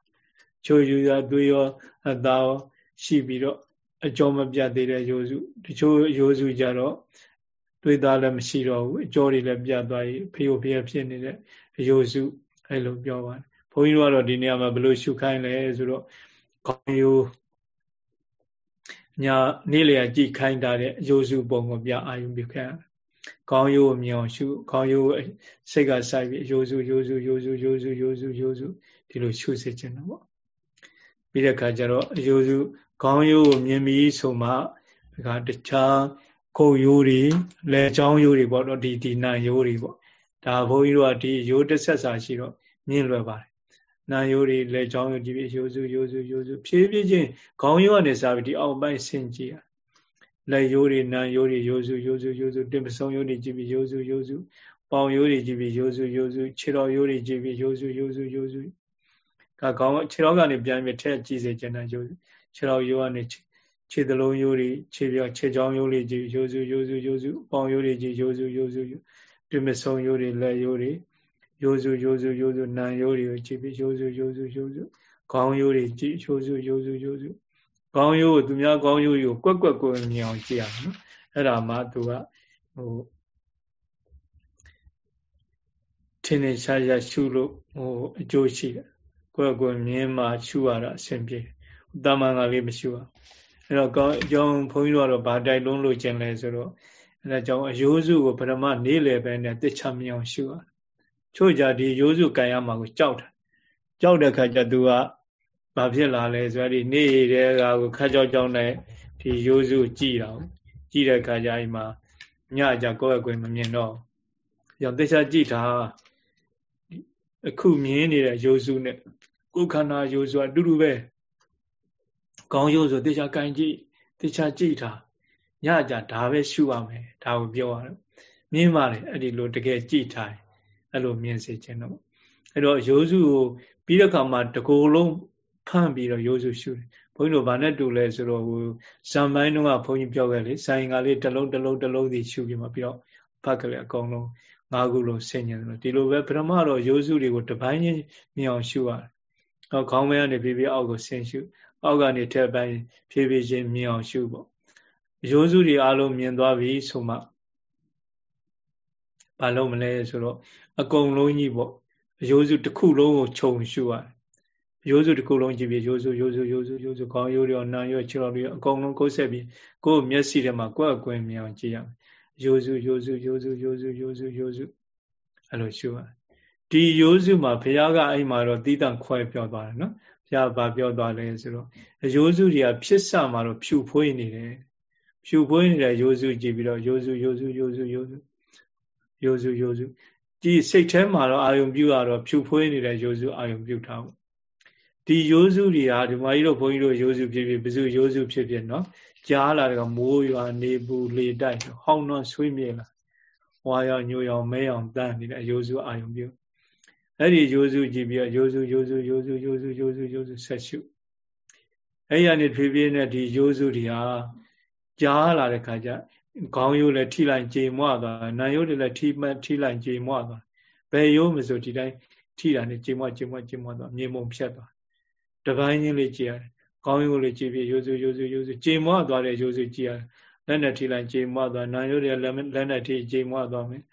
ချိုယူသာသွေးရောအသားရောရှိပြီးတော့အကြောမပြတ်သေးတဲ့ရိုးစုတချို့ရိုးစုကြတော့ သွေးသားလည်းမရှိတော့ဘူးအကြောတွေလည်းပြတ်သွားပြီဖေယိုဖေယဖြစ်နေတဲ့အရိုးစုအဲ့လိုပြောပါတယ်ဘုန်းကြီးတို့ကတော့ဒီနေရာမှာဘယ်လိုရှုခိုင်းလဲဆိုတော့ခေါင်းရိုးညာနေ့လျာကြည့်ခိုင်းတာတဲ့အရိုးစုပုံကိုပြအာယုံပြခဲ့ကောင်းရိုးမြောင်ရှုကောင်းရိုးစိတ်ကစိုက်ပြီးရိုးစုရိုးစုရိုးစုရိုးစုရိုးစုရိုးစုဒီလိုရှုစေခြင်းတော့ပေါ့ပြီးတဲ့အခါကျတော့ရိုးစုကောင်းရိုးကိုမြင်ပြီးဆိုမှဒါကတခြား ကိုယ်ရိုးတွေလက်ချောင်းရိုးတွေပေါ့တော့ဒီဒီနာရိုးတွေပေါ့ဒါဘုန်းကြီးတို့ကဒီရိုးတစ်ဆက်စာရှိတော့မြင်လွယ်ပါတယ်နာယိုးတွေလက်ချောင်းတွေဒီပြရိုးစုရိုးစုရိုးစုဖြည်းဖြည်းချင်းခေါင်းရိုးကနေစပြီးဒီအောက်ပိုင်းဆင်ကြည့်ရလက်ရိုးတွေနာယိုးတွေရိုးစုရိုးစုရိုးစုတင်ပဆုံရိုးတွေကြည့်ပြီးရိုးစုရိုးစုပေါင်ရိုးတွေကြည့်ပြီးရိုးစုရိုးစုခြေတော်ရိုးတွေကြည့်ပြီးရိုးစုရိုးစုရိုးစုကခေါင်းခြေတော်ကနေပြန်ပြီးထက်ကြည့်စေချင်တဲ့ရိုးစုခြေတော်ရိုးကနေ ခြေသလုံးရိုးတွေခြေပြခြေချောင်းရိုးတွေကြည့်ရိုးစုရိုးစုရိုးစုပေါင်ရိုးတွေကြည့်ရိုးစုရိုးစုတင်ပဆုံရိုးတွေလက်ရိုးတွေရိုးစုရိုးစုရိုးစုနာရိုးတွေကိုကြည့်ပြီးရိုးစုရိုးစုရိုးစုခေါင်းရိုးတွေကြည့်ရိုးစုရိုးစုရိုးစုခေါင်းရိုးကိုသူများခေါင်းရိုးကိုကွက်ကွက်ကွက်မြင်အောင်ကြည့်ရမယ်နော်အဲ့ဒါမှသူကဟိုထင်းနေရှားရှားရှုလို့ဟိုအကျိုးရှိတယ်ကွက်ကွက်မြင်မှရှုရတာအဆင်ပြေတာမန်ကလေးမရှုရ အဲ့တော့ကောင်းအကြောင်းဘုန်းကြီးတို့ကတော့ဗာတိုက်လုံးလို့ကျင်လဲဆိုတော့အဲ့ဒါကြောင့်အယိုးစုကိုပထမနေလေပဲနဲ့တစ်ချမြင်အောင်ရှုရချို့ကြဒီရိုးစုကံရမှာကိုကြောက်တယ်ကြောက်တဲ့ခါကျသူကဘာဖြစ်လာလဲဆိုတော့ဒီနေ့တဲ့ကကိုခက်ကြောက်ကြောက်နဲ့ဒီရိုးစုကြည်တာကြည်တဲ့ခါကျအိမ်မှာညကြကိုယ့်အကွယ်မမြင်တော့ရောတေချာကြည်တာအခုမြင်နေတဲ့ရိုးစုနဲ့ကိုယ်ခန္ဓာရိုးစုအတူတူပဲ ကောင်းရိုးဆိုတေချာကင်ကြည့်တေချာကြည်တာညကြဒါပဲရှုရမယ်ဒါကိုပြောရတယ်မြင်ပါလေအဲ့ဒီလိုတကယ်ကြည်ထားတယ်အဲ့လိုမြင်စေခြင်းတော့အဲ့တော့ရိုးစုကိုပြီးတဲ့အခါမှာတကိုယ်လုံးဖန့်ပြီးတော့ရိုးစုရှုတယ်ဘုန်းကြီးတို့ဗာနဲ့တူလဲဆိုတော့ဟိုဇံပိုင်းတုန်းကဘုန်းကြီးပြောခဲ့လေဆိုင်ကလေးတစ်လုံးတစ်လုံးတစ်လုံးစီရှုပြီးမှပြီးတော့ဖတ်ကြလေအကုန်လုံးငါးခုလုံးဆင်ញင်တယ်ဒီလိုပဲပထမတော့ရိုးစုတွေကိုတပိုင်းချင်းမြင်အောင်ရှုရတယ်။အော်ခေါင်းမဲကနေဖြည်းဖြည်းအောက်ကိုဆင်ရှု အောက်ကနေထက်ပိုင်းဖြည်းဖြည်းချင်းမြင်အောင်ရှုပေါ့။ရိုးစုတွေအလုံးမြင်သွားပြီဆိုမှဘာလို့မလဲဆိုတော့အကုန်လုံးကြီးပေါ့အယိုးစုတစ်ခုလုံးကိုခြုံရှုရတယ်ရိုးစုတစ်ခုလုံးကြည့်ပြီးရိုးစုရိုးစုရိုးစုရိုးစုခေါင်းရိုးရောနာရောခြေတော်ရောအကုန်လုံးကိုယ်ဆက်ပြီးကိုယ်မျက်စိထဲမှာကိုယ်အကွင်းမြင်အောင်ကြည့်ရမယ်ရိုးစုရိုးစုရိုးစုရိုးစုရိုးစုရိုးစုအဲ့လိုရှုရဒီရိုးစုမှာဘုရားကအဲ့မှာတော့တီးတန့်ခွဲပြောသွားတယ်နော် ဘုရားဗာပြောသွားလဲဆိုတော့ရိုးစုတွေကဖြစ်စမှာတော့ဖြူဖွေးနေတယ်ဖြူဖွေးနေတဲ့ရိုးစုကြည့်ပြီးတော့ရိုးစုရိုးစုရိုးစုရိုးစုရိုးစုရိုးစုဒီစိတ်ထဲမှာတော့အာယုံပြုရတော့ဖြူဖွေးနေတဲ့ရိုးစုအာယုံပြုထားဖို့ဒီရိုးစုတွေဟာဒီမကြီးတို့ဘုန်းကြီးတို့ရိုးစုဖြစ်ဖြစ်ဘယ်စုရိုးစုဖြစ်ဖြစ်နော်ကြားလာတယ်ကမိုးရွာနေပူလေတိုက်ဟောင်းနှောဆွေးမြေလာဝါရောင်ညိုရောင်မဲရောင်တန်းနေတဲ့ရိုးစုအာယုံပြု အဲ့ဒီရိုးစုကြည့်ပြီးရိုးစုရိုးစုရိုးစုရိုးစုရိုးစုရိုးစုဆက်ရှုအဲ့ရနေဖြည်းဖြည်းနဲ့ဒီရိုးစုတွေဟာကြားလာတဲ့ခါကျခေါင်းရိုးလည်းထိလိုက်ကြေမွသွားနာရိုးတွေလည်းထိမှထိလိုက်ကြေမွသွားဘယ်ရိုးမဆိုဒီတိုင်းထိတာနဲ့ကြေမွကြေမွကြေမွသွားမြေမုံဖြတ်သွားတပိုင်းချင်းလေးကြည့်ရတယ်ခေါင်းရိုးလေးကြည့်ပြီးရိုးစုရိုးစုရိုးစုကြေမွသွားတဲ့ရိုးစုကြည့်ရတယ်လက်နဲ့ထိလိုက်ကြေမွသွားနာရိုးတွေလက်နဲ့ထိကြေမွသွားမယ်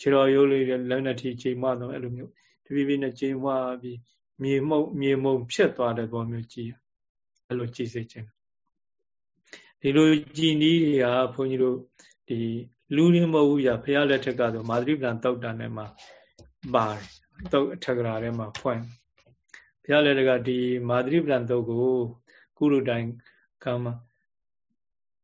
ခြေတော်ရိုးလေးတွေလက်နဲ့ထိကြေမွသွားမယ်အဲ့လိုမျိုးတ ဖြည်းဖြည်းနဲ့ကြေမွပြီးမြေမှုံမြေမုံဖြတ်သွားတဲ့ပုံမျိုးကြည့်ရအဲ့လိုကြည့်စေခြင်းဒီလိုကြည်နည်းတွေကဘုန်းကြီးတို့ဒီလူရင်းမဟုတ်ဘူးရဘုရားလက်ထက်ကတော့မာသရိပ္ပံတောက်တာနဲ့မှာပါတယ်တောက်အထက်ကရာထဲမှာဖွင့်ဘုရားလက်ထက်ကဒီမာသရိပ္ပံတုတ်ကိုကုလူတိုင်ကမ္မ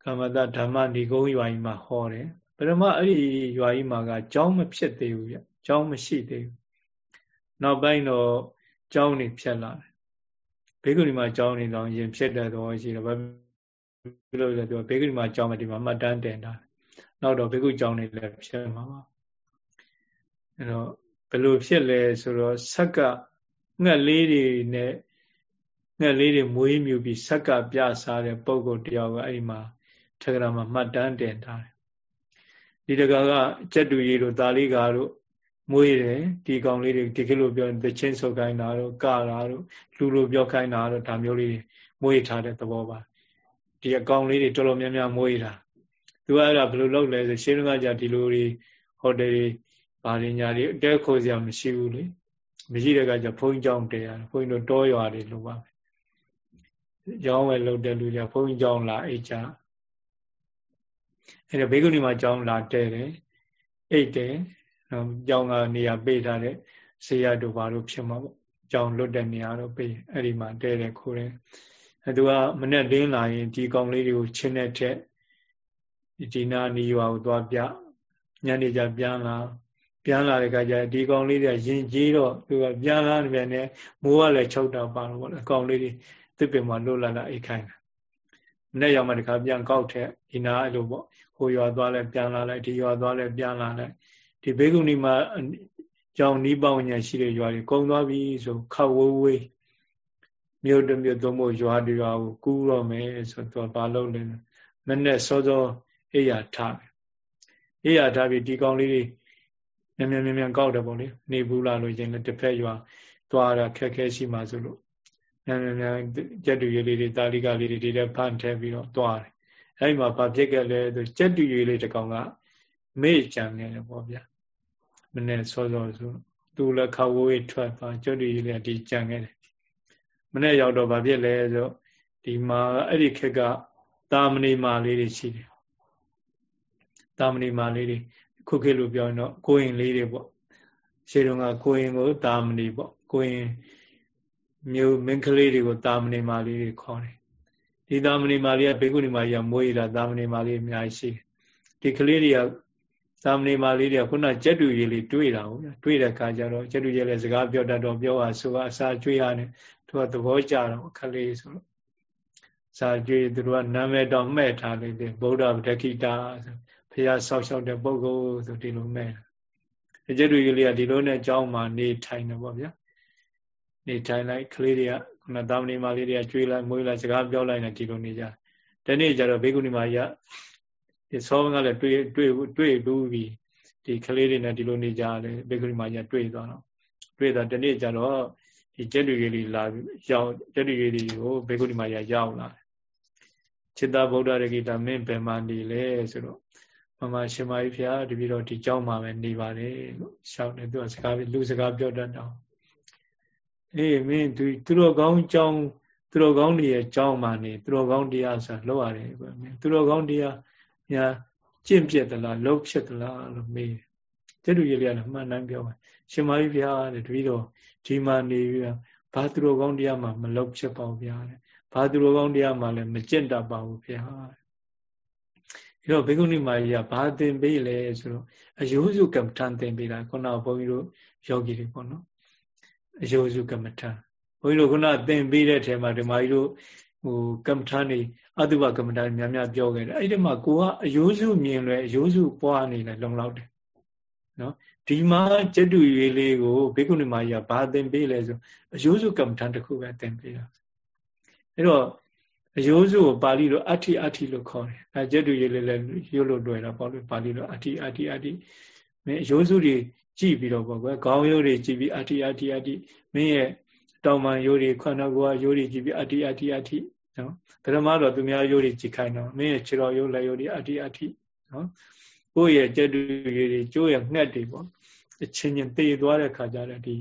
ကမ္မတဓမ္မဏီကုံးရွာကြီးမှာဟောတယ်ပထမအဲ့ဒီရွာကြီးမှာကကျောင်းမဖြစ်သေးဘူးဗျကျောင်းမရှိသေးဘူး နောက်ပိုင်းတော့ကျောင်းနေဖြစ်လာတယ်ဘေကုဏီမှာကျောင်းနေတော့ရင်ဖြစ်တဲ့တော့ရှိတယ်ပြုလို့လည်းပြောဘေကုမှာကြောင်းမယ်ဒီမှာမှတ်တမ်းတင်တာနောက်တော့ဘေကုကြောင်းနေလည်းဖြစ်မှာပါအဲတော့ဘယ်လိုဖြစ်လဲဆိုတော့ဆက်ကငှက်လေးတွေနဲ့ငှက်လေးတွေမွေးမြူပြီးဆက်ကပြစားတဲ့ပုံကိုတယောက်ကအဲ့ဒီမှာထက္ကရာမှာမှတ်တမ်းတင်ထားတယ်ဒီတကာကစက်တူရီတို့ဒါလေးကားတို့ မွေးတယ်ဒီကောင်လေးတွေဒီကလိုပြောသချင်းဆုပ်ခိုင်းတာတို့ကတာတို့လူလိုပြောခိုင်းတာတို့ဒါမျိုးလေးမွေးထားတဲ့သဘောပါဒီအကောင်လေးတွေတော်တော်များများမွေးတာသူကအဲ့ဒါဘယ်လိုလုပ်လဲဆိုရှင်းလင်းကကြဒီလိုတွေဟိုတယ်တွေဘာလင်ညာတွေတဲခိုးစရာမရှိဘူးလေမရှိတဲ့ကကြဘုန်းကြောင်းတဲရဘုန်းတို့တောရွာတွေလိုပါပဲကျောင်းဝယ်လုပ်တဲ့လူတွေကဘုန်းကြီးကျောင်းလာအိတ်ကြအဲ့ဒါဘေကုဏီမှာကျောင်းလာတဲတယ်အိတ်တယ် နော်ကြောင်းကနေရာပေးထားတဲ့ဆေးရတို့ဘာလို့ဖြစ်မှာပေါ့ကြောင်းလွတ်တဲ့နေရာတော့ပေးအဲ့ဒီမှာတဲတယ်ခိုးတယ်အဲသူကမနဲ့လင်းလာရင်ဒီကောင်လေးတွေကိုချင်းတဲ့ထက်ဒီနာနီရွာကိုသွားပြညနေကျပြန်လာပြန်လာတဲ့ခါကျဒီကောင်လေးတွေရင်ကြီးတော့သူကပြန်လာနေပြန်နေမိုးကလည်းချုပ်တာပါတော့ဗောလေအကောင်လေးတွေသစ်ပင်မှာလွတ်လာတာအိတ်ခိုင်းတာမနေ့ရောက်မှတခါပြန်ကောက်ထက်ဒီနာအဲ့လိုပေါ့ဟိုရွာသွားလဲပြန်လာလိုက်ဒီရွာသွားလဲပြန်လာလိုက် ဒီဘေကုဏီမှာကြောင်နီးပေါင်းညာရှိတဲ့ရွာတွေကုံသွားပြီဆိုခောက်ဝဝေးမြို့တမြို့သုံးဖို့ရွာတွေရွာကိုကူးတော့မယ်ဆိုတော့ဘာလုပ်လဲမနဲ့စောစောအိယာထားအိယာထားပြီးဒီကောင်လေးတွေမြန်မြန်မြန်မြန်ကောက်တယ်ပေါ့လေနေဘူးလာလို့ချင်းလည်းတစ်ဖက်ရွာသွားတာခက်ခဲရှိမှဆိုလို့မြန်မြန်မြန်ကြက်တူရည်လေးတွေတာလီကလေးတွေတွေဖန်ထဲပြီးတော့သွားတယ်အဲ့မှာဘာဖြစ်ခဲ့လဲဆိုကြက်တူရည်လေးတစ်ကောင်ကမေ့ကြံနေတယ်ပေါ့ဗျာ မနေ့စောစောဆိုသူလည်းခါဝေးထွက်သွားကြက်တူရည်လေးဒီကြံခဲ့တယ်မနေ့ရောက်တော့ဘာဖြစ်လဲဆိုဒီမှာအဲ့ဒီခက်ကတာမဏိမာလေးတွေရှိတယ်တာမဏိမာလေးတွေခုခေတ်လိုပြောရင်တော့ကိုရင်လေးတွေပေါ့ရှေးတုန်းကကိုရင်ကိုတာမဏိပေါ့ကိုရင်မျိုးမင်းကလေးတွေကိုတာမဏိမာလေးတွေခေါ်တယ်ဒီတာမဏိမာလေးကဘေကုဏီမာကြီးကမွေးတာတာမဏိမာလေးအများကြီးရှိတယ်ဒီကလေးတွေက သာမဏေမာလေးတွေကခုနကြက်တူရည်လေးတွေ့တာဟုတ်လားတွေ့တဲ့အခါကျတော့ကြက်တူရည်လေးစကားပြောတတ်တော့ပြောပါဆိုအစာကျွေးရတယ်သူကသဘောကျတော့ခလေးဆိုတော့စာကျွေးသူတို့ကနာမည်တော့မှဲ့ထားလိုက်တယ်ဗုဒ္ဓဗဒခိတာဆိုဖះဆောက်ရှောက်တဲ့ပုဂ္ဂိုလ်ဆိုဒီလိုမဲ့ကြက်တူရည်လေးကဒီလိုနဲ့အကြောင်းမှနေထိုင်တယ်ပေါ့ဗျာနေထိုင်လိုက်ကလေးတွေကခုနသာမဏေမာလေးတွေကကျွေးလိုက်မွေးလိုက်စကားပြောလိုက်နေဒီလိုနေကြတနေ့ကျတော့ဘေကုဏီမာကြီးက ဒီဆောကလည်းတွေ့တွေ့တွေ့ဘူးပြီးဒီကလေးတွေနဲ့ဒီလိုနေကြတယ်ဘေကုဏီမာကြီးကတွေ့သွားတော့တွေ့တော့တနေ့ကျတော့ဒီကျက်တူကြီးလေးလာရောက်ကျက်တူကြီးလေးကိုဘေကုဏီမာကြီးရောက်လာတယ်จิตဗုဒ္ဓရဂိတာမင်းဘယ်မှာနေလဲဆိုတော့မမရှင်မကြီးဖျားတပည့်တော်ဒီเจ้าမှာပဲနေပါတယ်လို့ရှောက်တယ်သူကစကားလူစကားပြောတတ်တော့အေးမင်းသူသူတော်ကောင်းเจ้าသူတော်ကောင်းတွေရဲ့เจ้าမှာနေသူတော်ကောင်းတရားဆိုလောက်ရတယ်ကွမင်းသူတော်ကောင်းတရား ညာကျင့်ပြက်သလားလှုပ်ဖြစ်သလားလို့မေးတယ်တူရည်လေးကမှန်တိုင်းပြောပါရှင်မကြီးဖျားတဲ့တပည့်တော်ဒီမှာနေပြီးဘာသူတော်ကောင်းတရားမှမလှုပ်ဖြစ်ပါဘူးဗျာတဲ့ဘာသူတော်ကောင်းတရားမှလည်းမကျင့်တတ်ပါဘူးဗျာအဲ့တော့ဘေကုဏိမာကြီးကဘာသင်ပေးလဲဆိုတော့အယုစုကမ္မထံသင်ပေးတာခုနကဘုန်းကြီးတို့ယောဂီတွေပေါ့နော်အယုစုကမ္မထံဘုန်းကြီးတို့ခုနသင်ပေးတဲ့ထဲမှာဓမ္မကြီးတို့ ဟိုကမ္မထံနေအတုပကမ္မထံများများပြောခဲ့တယ်အဲ့ဒီမှာကိုကအယုစုမြင်လွယ်အယုစုပွားနေလဲလုံလောက်တယ်နော်ဒီမှာကျက်တူရွေးလေးကိုဘေကုဏီမာကြီးကဘာသင်ပေးလဲဆိုအယုစုကမ္မထံတစ်ခုပဲသင်ပေးတာအဲ့တော့အယိုးစုကိုပါဠိလိုအဋ္ဌိအဋ္ဌိလို့ခေါ်တယ်အဲကျက်တူရေးလေးလည်းရုပ်လို့တွေ့တာပေါ့လေပါဠိလိုအဋ္ဌိအဋ္ဌိအဋ္ဌိမင်းအယိုးစုတွေကြည့်ပြီးတော့ပေါ့ကွယ်ခေါင်းရိုးတွေကြည့်ပြီးအဋ္ဌိအဋ္ဌိအဋ္ဌိမင်းရဲ့တောင်ပန်ရိုးတွေခန္ဓာကိုယ်ကရိုးတွေကြည့်ပြီးအဋ္ဌိအဋ္ဌိအဋ္ဌိ နော်ပထမတော့သူများရိုးတွေကြည့်ခိုင်းတော့မင်းရဲ့ခြေတော်ရိုးလက်ရိုးတွေအဋ္ဌိအဋ္ဌိနော်ကိုယ့်ရဲ့ကျက်တူရေးတွေကျိုးရဲ့ငှက်တွေပေါ့အချင်းချင်းတည်သွားတဲ့ခါကျတော့ဒီ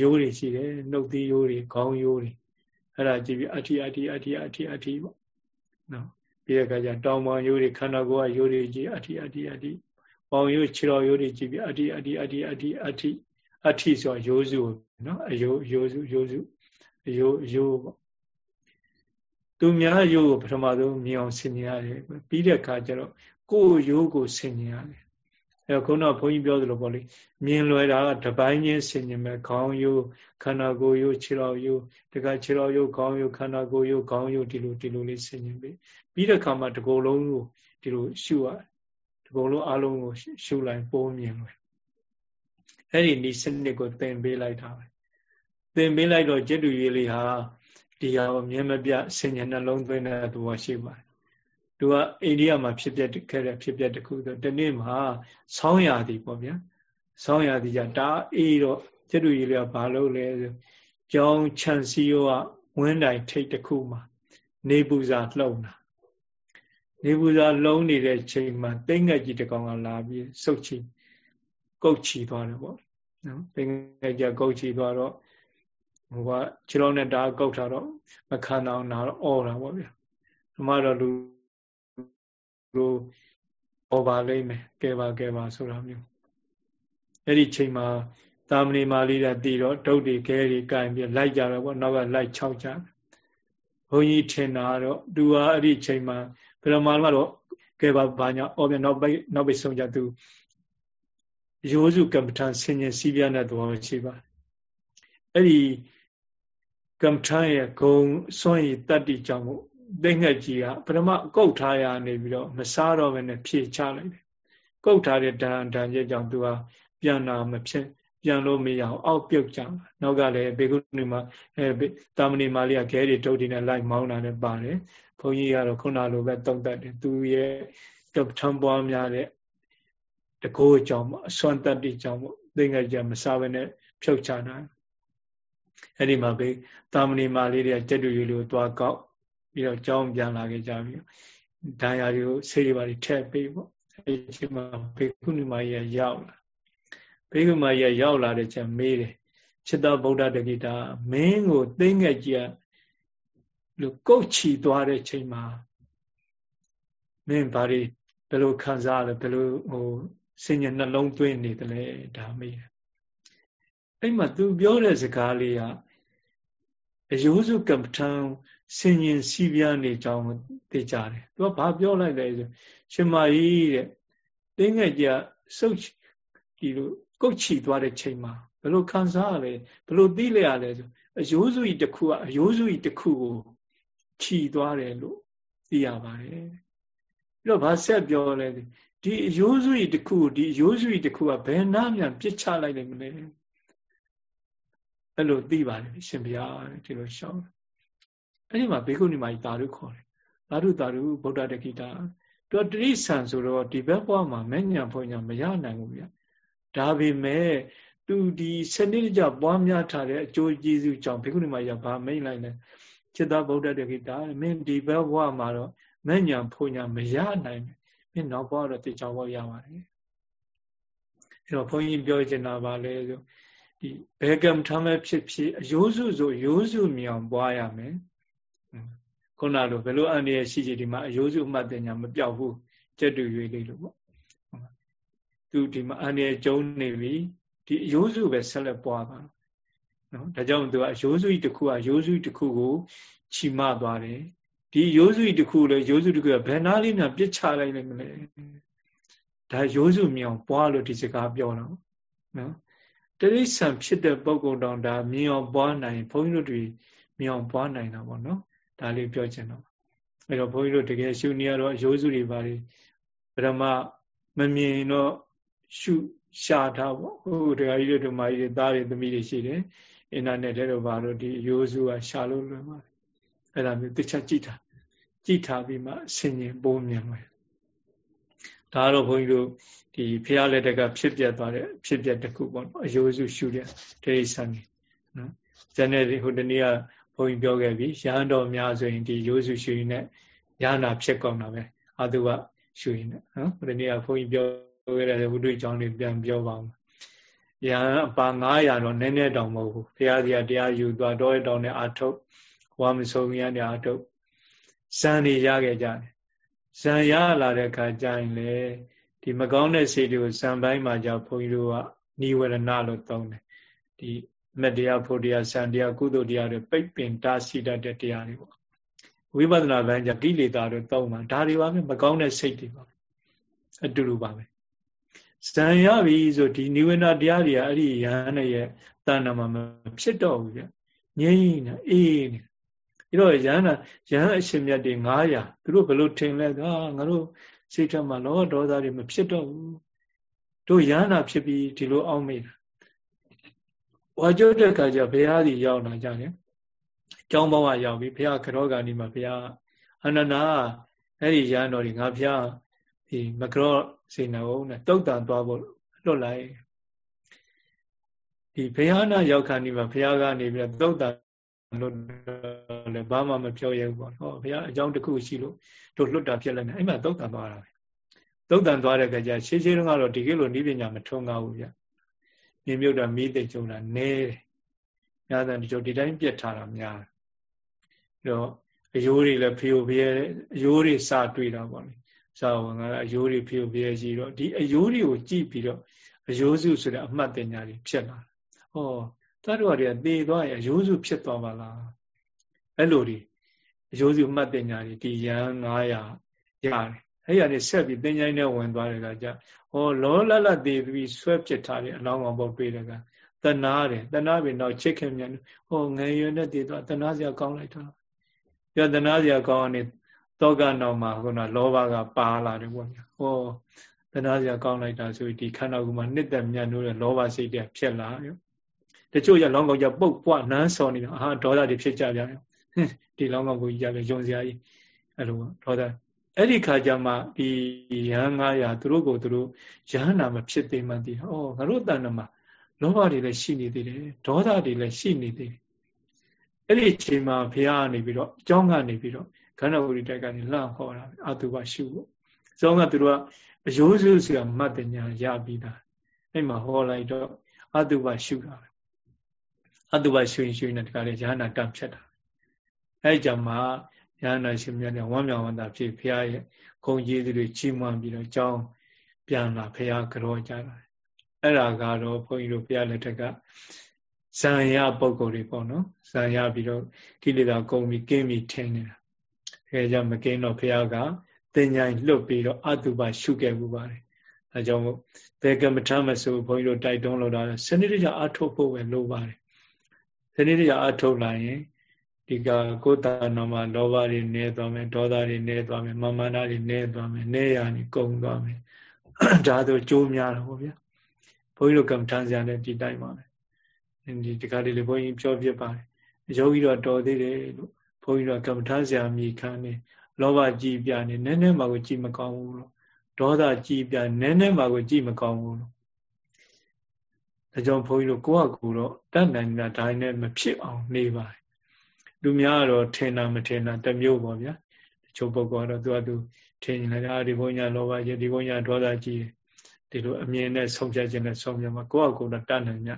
ရိုးတွေရှိတယ်နှုတ်သီးရိုးတွေခေါင်းရိုးတွေအဲ့ဒါကြည့်ပြီးအဋ္ဌိအဋ္ဌိအဋ္ဌိအဋ္ဌိအဋ္ဌိပေါ့နော်ပြီးတဲ့အခါကျတောင်ပေါင်ရိုးတွေခန္ဓာကိုယ်ကရိုးတွေကြည့်အဋ္ဌိအဋ္ဌိအဋ္ဌိပေါင်ရိုးခြေတော်ရိုးတွေကြည့်ပြီးအဋ္ဌိအဋ္ဌိအဋ္ဌိအဋ္ဌိအဋ္ဌိအဋ္ဌိဆိုရိုးစုနော်အယိုးရိုးစုရိုးစုအယိုးရိုးပေါ့ သူများရိုးကိုပထမဆုံးမြင်အောင်ဆင်ញရတယ်ပြီးတဲ့အခါကျတော့ကိုယ်ရိုးကိုဆင်ញရတယ်အဲခုနကဘုန်းကြီးပြောသလိုပေါ့လေမြင်လွယ်တာကတပိုင်းချင်းဆင်ញင်မဲ့ခေါင်းယိုးခန္ဓာကိုယ်ယိုးခြေတော်ယိုးတခါခြေတော်ယိုးခေါင်းယိုးခန္ဓာကိုယ်ယိုးခေါင်းယိုးဒီလိုဒီလိုလေးဆင်ញင်ပြီပြီးတဲ့အခါမှာတကိုယ်လုံးကိုဒီလိုရှုရတကိုယ်လုံးအလုံးကိုရှုလိုက်ပိုးမြင်လွယ်အဲ့ဒီဤစနစ်ကိုသင်ပေးလိုက်တာပဲသင်ပေးလိုက်တော့จิตတူရေးလေးဟာ ဒီဟာကိုမြင်မပြဆင်ញင်နှလုံးသွင်းတဲ့သဘောရှိပါတယ်သူကအိန္ဒိယမှာဖြစ်ပျက်ခဲ့တဲ့ဖြစ်ပျက်တစ်ခုဆိုတနေ့မှာဆောင်းရာသီပေါ့ဗျာဆောင်းရာသီကြဒါအေးတော့ကျတူကြီးလေးကဘာလုပ်လဲဆိုကြောင်းခြံစည်းရောကဝင်းတိုင်ထိတ်တစ်ခုမှာနေပူစာလှုံတာနေပူစာလုံးနေတဲ့ချိန်မှာတိတ်ငက်ကြီးတစ်ကောင်ကလာပြီးစုတ်ချီကုတ်ချီသွားတယ်ပေါ့နော်တိတ်ငက်ကြီးကုတ်ချီသွားတော့ ဟိုကခြေလုံးနဲ့ဒါကုတ်ထားတော့မခံအောင်နာတော့အော်တာပေါ့ဗျာဒီမှာတော့လူလိုပေါ်ပါလိမ့်မယ်ကဲပါကဲပါဆိုတာမျိုးအဲ့ဒီချိန်မှာသာမဏေမာလေးတွေတည်တော့ဒုတ်တွေခဲတွေကင်ပြီးလိုက်ကြတော့ပေါ့နောက်ကလိုက်၆ကြဘုန်းကြီးထင်တာတော့သူကအဲ့ဒီချိန်မှာဘယ်လိုမှတော့ကဲပါဘာညာအော်ပြနောက်ပိတ်နောက်ပိတ်ဆုံးကြသူရိုးစုကမ္မထဆင်ញင်စီးပြတဲ့သဘောရှိပါအဲ့ဒီ ကမ္မထရဲ့ဂုံစွန့်ရည်တတ္တိကြောင့်မို့သိငှက်ကြီးကပထမကုတ်ထားရနေပြီးတော့မစားတော့ဘဲနဲ့ဖြေချလိုက်တယ်ကုတ်ထားတဲ့ဒဏ်ဒဏ်ရဲ့ကြောင့်သူကပြန်လာမဖြစ်ပြန်လို့မရအောင်အောက်ပြုတ်ကြနောက်ကလည်းဘေကုဏီမှာအဲတာမဏီမာလေးကခဲတွေထုတ်တည်နေလိုက်မောင်းတာလည်းပါတယ်ဘုန်းကြီးကတော့ခုနလိုပဲတုံ့တက်တယ်သူရဲ့ကပ္ပထံပွားများတဲ့တကိုးကြောင့်အစွမ်းတတ္တိကြောင့်ပေါ့သိငယ်ကြမစားဘဲနဲ့ဖြုတ်ချတာ အဲ့ဒီမှာပဲတာမဏီမာလေးတွေကကြက်တူရီလိုသွားကောက်ပြီးတော့ကြောင်းပြန်လာခဲ့ကြပြီဒဏ်ရာတွေကိုဆေးတွေပါထည့်ပေးပေါ့အဲ့ဒီချိန်မှာဘေကုဏီမာကြီးရောက်လာဘေကုမာကြီးရောက်လာတဲ့ချက်မေးတယ်จิตဗုဒ္ဓတကိတာမင်းကိုသိငယ်ကြီးလူကုတ်ချီသွားတဲ့ချိန်မှာမင်းဘာတွေဘယ်လိုခံစားရလဲဘယ်လိုဟိုစဉ္ညာနှလုံးသွင်းနေတယ်လဲဒါမေးတယ် အဲ့မှာသူပြောတဲ့စကားလေးကအယိုးစုကပ္ပထံစင်ញင်စီးပြားနေကြောင်းသိကြတယ်သူကဘာပြောလိုက်လဲဆိုရှင်မကြီးတဲ့တင်းငယ်ကြစုတ်ဒီလိုကုတ်ချီသွားတဲ့ချိန်မှာဘယ်လိုခံစားရလဲဘယ်လိုသိလဲရလဲဆိုအယိုးစုကြီးတစ်ခုကအယိုးစုကြီးတစ်ခုကိုခြီသွားတယ်လို့သိရပါတယ်ပြီးတော့ဗာဆက်ပြောလဲဒီအယိုးစုကြီးတစ်ခုဒီအယိုးစုကြီးတစ်ခုကဘယ်နှမြန်ပြစ်ချလိုက်နိုင်မလဲ အဲ့လိုသိပါတယ်ရှင်ဘုရားဒီလိုရှောင်းအဲ့ဒီမှာဘေကုဏီမကြီးတာရုခေါ်တယ်သာရုတာရုဗုဒ္ဓတခိတာသူတိရိစ္ဆာန်ဆိုတော့ဒီဘက်ဘဝမှာမညံဖွညာမရနိုင်ဘူးဗျဒါပေမဲ့သူဒီစနစ်ကြပွားများထားတဲ့အကျိုးကျေးဇူးကြောင့်ဘေကုဏီမကြီးကဗာမိတ်လိုက်တယ်จิตဗုဒ္ဓတခိတာမင်းဒီဘက်ဘဝမှာတော့မညံဖွညာမရနိုင်ဘူးမင်းနောက်ဘဝတော့တေချောဘဝရပါတယ်အဲ့တော့ဘုန်းကြီးပြောချင်တာပါလေဆို ဒီဘယ်ကံထမ်းမဲ့ဖြစ်ဖြစ်အယိုးစုဆိုရိုးစုမြောင်ပွားရမယ်ခုနလိုဘယ်လိုအန္တရာယ်ရှိရှိဒီမှာအယိုးစုမှတ်တဲ့ညာမပြောက်ဘူးကြက်တူရွေးလေးလို့ပေါ့သူဒီမှာအန္တရာယ်ကျုံနေပြီဒီအယိုးစုပဲဆက်လက်ပွားပါနော်ဒါကြောင့်သူကအယိုးစုကြီးတစ်ခုကအယိုးစုတစ်ခုကိုချီမသွားတယ်ဒီရိုးစုတစ်ခုလေရိုးစုတစ်ခုကဘယ်နာလေးများပြစ်ချလိုက်လိုက်မလဲဒါရိုးစုမြောင်ပွားလို့ဒီစကားပြောတော့နော် တရိษံဖြစ်တဲ့ပုဂ္ဂိုလ်တောင်ဒါမြင်အောင်ပွားနိုင်ဘုန်းကြီးတို့တွေမြင်အောင်ပွားနိုင်တာပေါ့နော်ဒါလေးပြောချင်တော့အဲ့တော့ဘုန်းကြီးတို့တကယ်ရှုနေရတော့ရိုးစုတွေပါလေဗရမမမြင်တော့ရှုရှာထားပေါ့ဟိုတရားကြီးတို့ဓမ္မကြီးတွေသားတွေသမီးတွေရှိတယ်အင်တာနက်ထဲတော့ဘာလို့ဒီရိုးစုကရှာလို့လွယ်ပါအဲ့ဒါမျိုးတစ်ချက်ကြည့်တာကြည့်ထားပြီးမှဆင်ញင်ပုံမြင်မယ်ဒါကတော့ဘုန်းကြီးတို့ ဒီဖះလက်တက်ကဖြစ်ပြသွားတဲ့ဖြစ်ပြတစ်ခုပေါ့နော်အယိုးစုရှုတဲ့ဒိဋ္ဌိဆန်နေနော်ဇန်နဲ့ဟိုတနေ့ကဘုန်းကြီးပြောခဲ့ပြီရဟန်းတော်များဆိုရင်ဒီရိုးစုရှုရင်နဲ့ရဟနာဖြစ်ကောင်းတာပဲအတုကရှုရင်နဲ့နော်ဟိုတနေ့ကဘုန်းကြီးပြောခဲ့တဲ့ဝိတုကျောင်းလေးပြန်ပြောပါဦးရဟန်းအပါ900တော့နည်းနည်းတောင်မဟုတ်ဘူးဘုရားစီကတရားယူသွားတော့တောင်းနဲ့အာထုတ်ဝါမဆုံးရတဲ့အာထုတ်ဇန်နေရခဲ့ကြတယ်ဇံရလာတဲ့အခါကျရင်လေ ဒီမကောင်းတဲ့စိတ်တွေကိုဇံပိုင်းမှာကြောင့်ဘုန်းကြီးတို့ကနိဝရဏလို့သုံးတယ်ဒီမတရားဖို့တရားဇံတရားကုသိုလ်တရားတွေပိတ်ပင်တားဆီးတတ်တဲ့တရားတွေပေါ့ဝိပဿနာပိုင်းကျကိလေသာတို့သုံးပါဒါတွေပါပဲမကောင်းတဲ့စိတ်တွေပါအတူတူပါပဲဇံရပြီဆိုဒီနိဝရဏတရားတွေကအဲ့ဒီယဟန်ရဲ့တဏ္ဍာမှာမဖြစ်တော့ဘူးဗျငြိမ့်နေအေးနေပြီးတော့ရဟန္တာရဟန်းအရှင်မြတ်တွေ900သူတို့ဘယ်လိုထင်လဲကငါတို့ စိတ်ထဲမှာလောဒေါသတွေမဖြစ်တော့ဘူးတို့ရဟန္တာဖြစ်ပြီးဒီလိုအောက်မေ့တာဝါကြုတ်တဲ့ခါကျဘုရားကြီးရောက်လာကြတယ်ကျောင်းဘဝရောက်ပြီဘုရားခရောဂာနီမှာဘုရားအနန္နာအဲ့ဒီရဟန်းတော်တွေငါဘုရားဒီမကရောစေနာဦးနဲ့တုတ်တန်သွားဖို့လွတ်လိုက်ဒီဘုရားနာရောက်ခါနီမှာဘုရားကနေပြီးတုတ်တန်လို့ လည်းဘာမှမပြောရဘူးပေါ့ဟောဘုရားအကြောင်းတစ်ခုရှိလို့တို့လွတ်တာဖြစ်လိုက်တယ်အဲ့မှာသုတ်တန်သွားတာပဲသုတ်တန်သွားတဲ့ခါကျရှေးရှေးတုန်းကတော့ဒီကိလိုနိပညာမထုံးကားဘူးဗျမြေမြုပ်တာမီးသိကြုံတာနဲတယ်များတယ်ဒီလိုဒီတိုင်းပြက်ထားတာများတယ်တော့အယိုးတွေလည်းဖျို့ဖျဲအယိုးတွေစတွေ့တာပေါ့လေစာဝန်ကအယိုးတွေဖျို့ဖျဲရှိတော့ဒီအယိုးတွေကိုကြည့်ပြီးတော့အယိုးစုဆိုတဲ့အမှတ်တင်ညာတွေဖြစ်လာဟောတတ္တဝါတွေကသေသွားရင်အယိုးစုဖြစ်သွားပါလား အဲ့လိုဒီအယိုးစုမှတ်တင်ညာတွေဒီရန်900ရတယ်အဲ့ရနေဆက်ပြီးတင်ញိုင်းနဲ့ဝင်သွားတယ်ကကြဟောလောလလသေးပြီးဆွဲပစ်ထားတယ်အလောင်းကောင်ပေါ်တွေ့တယ်ကတနာတယ်တနာပြီနောက်ချစ်ခင်မြန်ဟောငယ်ရွယ်နဲ့တည်သွားတနာစရာကောင်းလိုက်တာပြတနာစရာကောင်းအောင်တောကနောက်မှာခုနလောဘကပါလာတယ်ပေါ့ဗျာဟောတနာစရာကောင်းလိုက်တာဆိုဒီခန္ဓာကိုယ်မှာနှစ်သက်မြတ်လို့တဲ့လောဘစိတ်တွေဖြစ်လာရောတချို့ရလောင်းကောင်ကြပုတ်ပွားနန်းစော်နေတာအာဒေါသတွေဖြစ်ကြပြန်ရော ဒီလောင်းကောင်ကိုကြီးကြပဲယုံစရာကြီးအဲ့လိုဒေါသအဲ့ဒီခါကျမှဒီရဟန်း900သူတို့ကိုသူတို့ရဟန္တာမဖြစ်သေးမှသိဩငါတို့တဏ္ဍမှာလောဘတွေလည်းရှိနေသေးတယ်ဒေါသတွေလည်းရှိနေသေးတယ်အဲ့ဒီအချိန်မှာဘုရားကနေပြီးတော့အကြောင်းကနေပြီးတော့ခန္ဓာဝိတ္တကနေလှဟောတာအတုပရှုဖို့အကြောင်းကသူတို့ကအယိုးစုဆိုတာမတ်တညာရပြီးသားအဲ့မှာဟောလိုက်တော့အတုပရှုတာပဲအတုပရှုရင်ရှုရင်တခါလေဉာဏ်နာတန့်ဖြတ်တာ အဲ့ကြမှာဉာဏ်နာရှင်မြတ်နဲ့ဝမ်းမြောက်ဝမ်းသာဖြစ်ဘုရားရဲ့ဂုံကြီးတွေချီးမွမ်းပြီးတော့အကြောင်းပြန်လာဘုရားကြောကြတာအဲ့ဒါကတော့ဘုန်းကြီးတို့ဘုရားလက်ထက်ကဇံရပုံကိုယ်တွေပေါ့နော်ဇံရပြီးတော့ကိလေသာကုန်ပြီးကင်းပြီးထင်နေတာအဲကြောင့်မကင်းတော့ဘုရားကတင်ញိုင်လွတ်ပြီးတော့အတုပရှုခဲ့မှုပါတယ်အဲကြောင့်ဘယ်ကမ္မထမဆိုဘုန်းကြီးတို့တိုက်တွန်းလို့တာစနစ်တကျအထုတ်ဖို့ပဲလိုပါတယ်စနစ်တကျအထုတ်လာရင် ဒီကကိုယ်တဏ္ဍမှာလောဘတွေနည်းသွားမယ်ဒေါသတွေနည်းသွားမယ်မာမနာတွေနည်းသွားမယ်နည်းရနေကုန်သွားမယ်ဒါဆိုကြိုးများတော့ဗျာဘုန်းကြီးတို့ကမ္မထမ်းစရာလည်းဒီတိုင်းပါပဲဒီတခါတလေဘုန်းကြီးပြောပြပါတယ်ယောဂီတော့တော်သေးတယ်လို့ဘုန်းကြီးတို့ကမ္မထမ်းစရာမိခံနေလောဘကြည်ပြနေနည်းနည်းမှကိုကြည်မကောင်းဘူးလို့ဒေါသကြည်ပြနည်းနည်းမှကိုကြည်မကောင်းဘူးလို့ဒါကြောင့်ဘုန်းကြီးတို့ကိုယ့်အကူတော့တတ်နိုင်တာဒါနဲ့မဖြစ်အောင်နေပါတယ် လူများကတော့ထင်တာမထင်တာတမျိုးပေါ့ဗျာတချို့ပုဂ္ဂိုလ်ကတော့သူကသူထင်နေတယ်ဒီဘုန်းကြီးလောဘကြီးဒီဘုန်းကြီးဒေါသကြီးဒီလိုအမြင်နဲ့ဆုံးဖြတ်ခြင်းနဲ့ဆုံးဖြတ်မှာကိုယ့်အကူတော့တတ်နိုင်မြ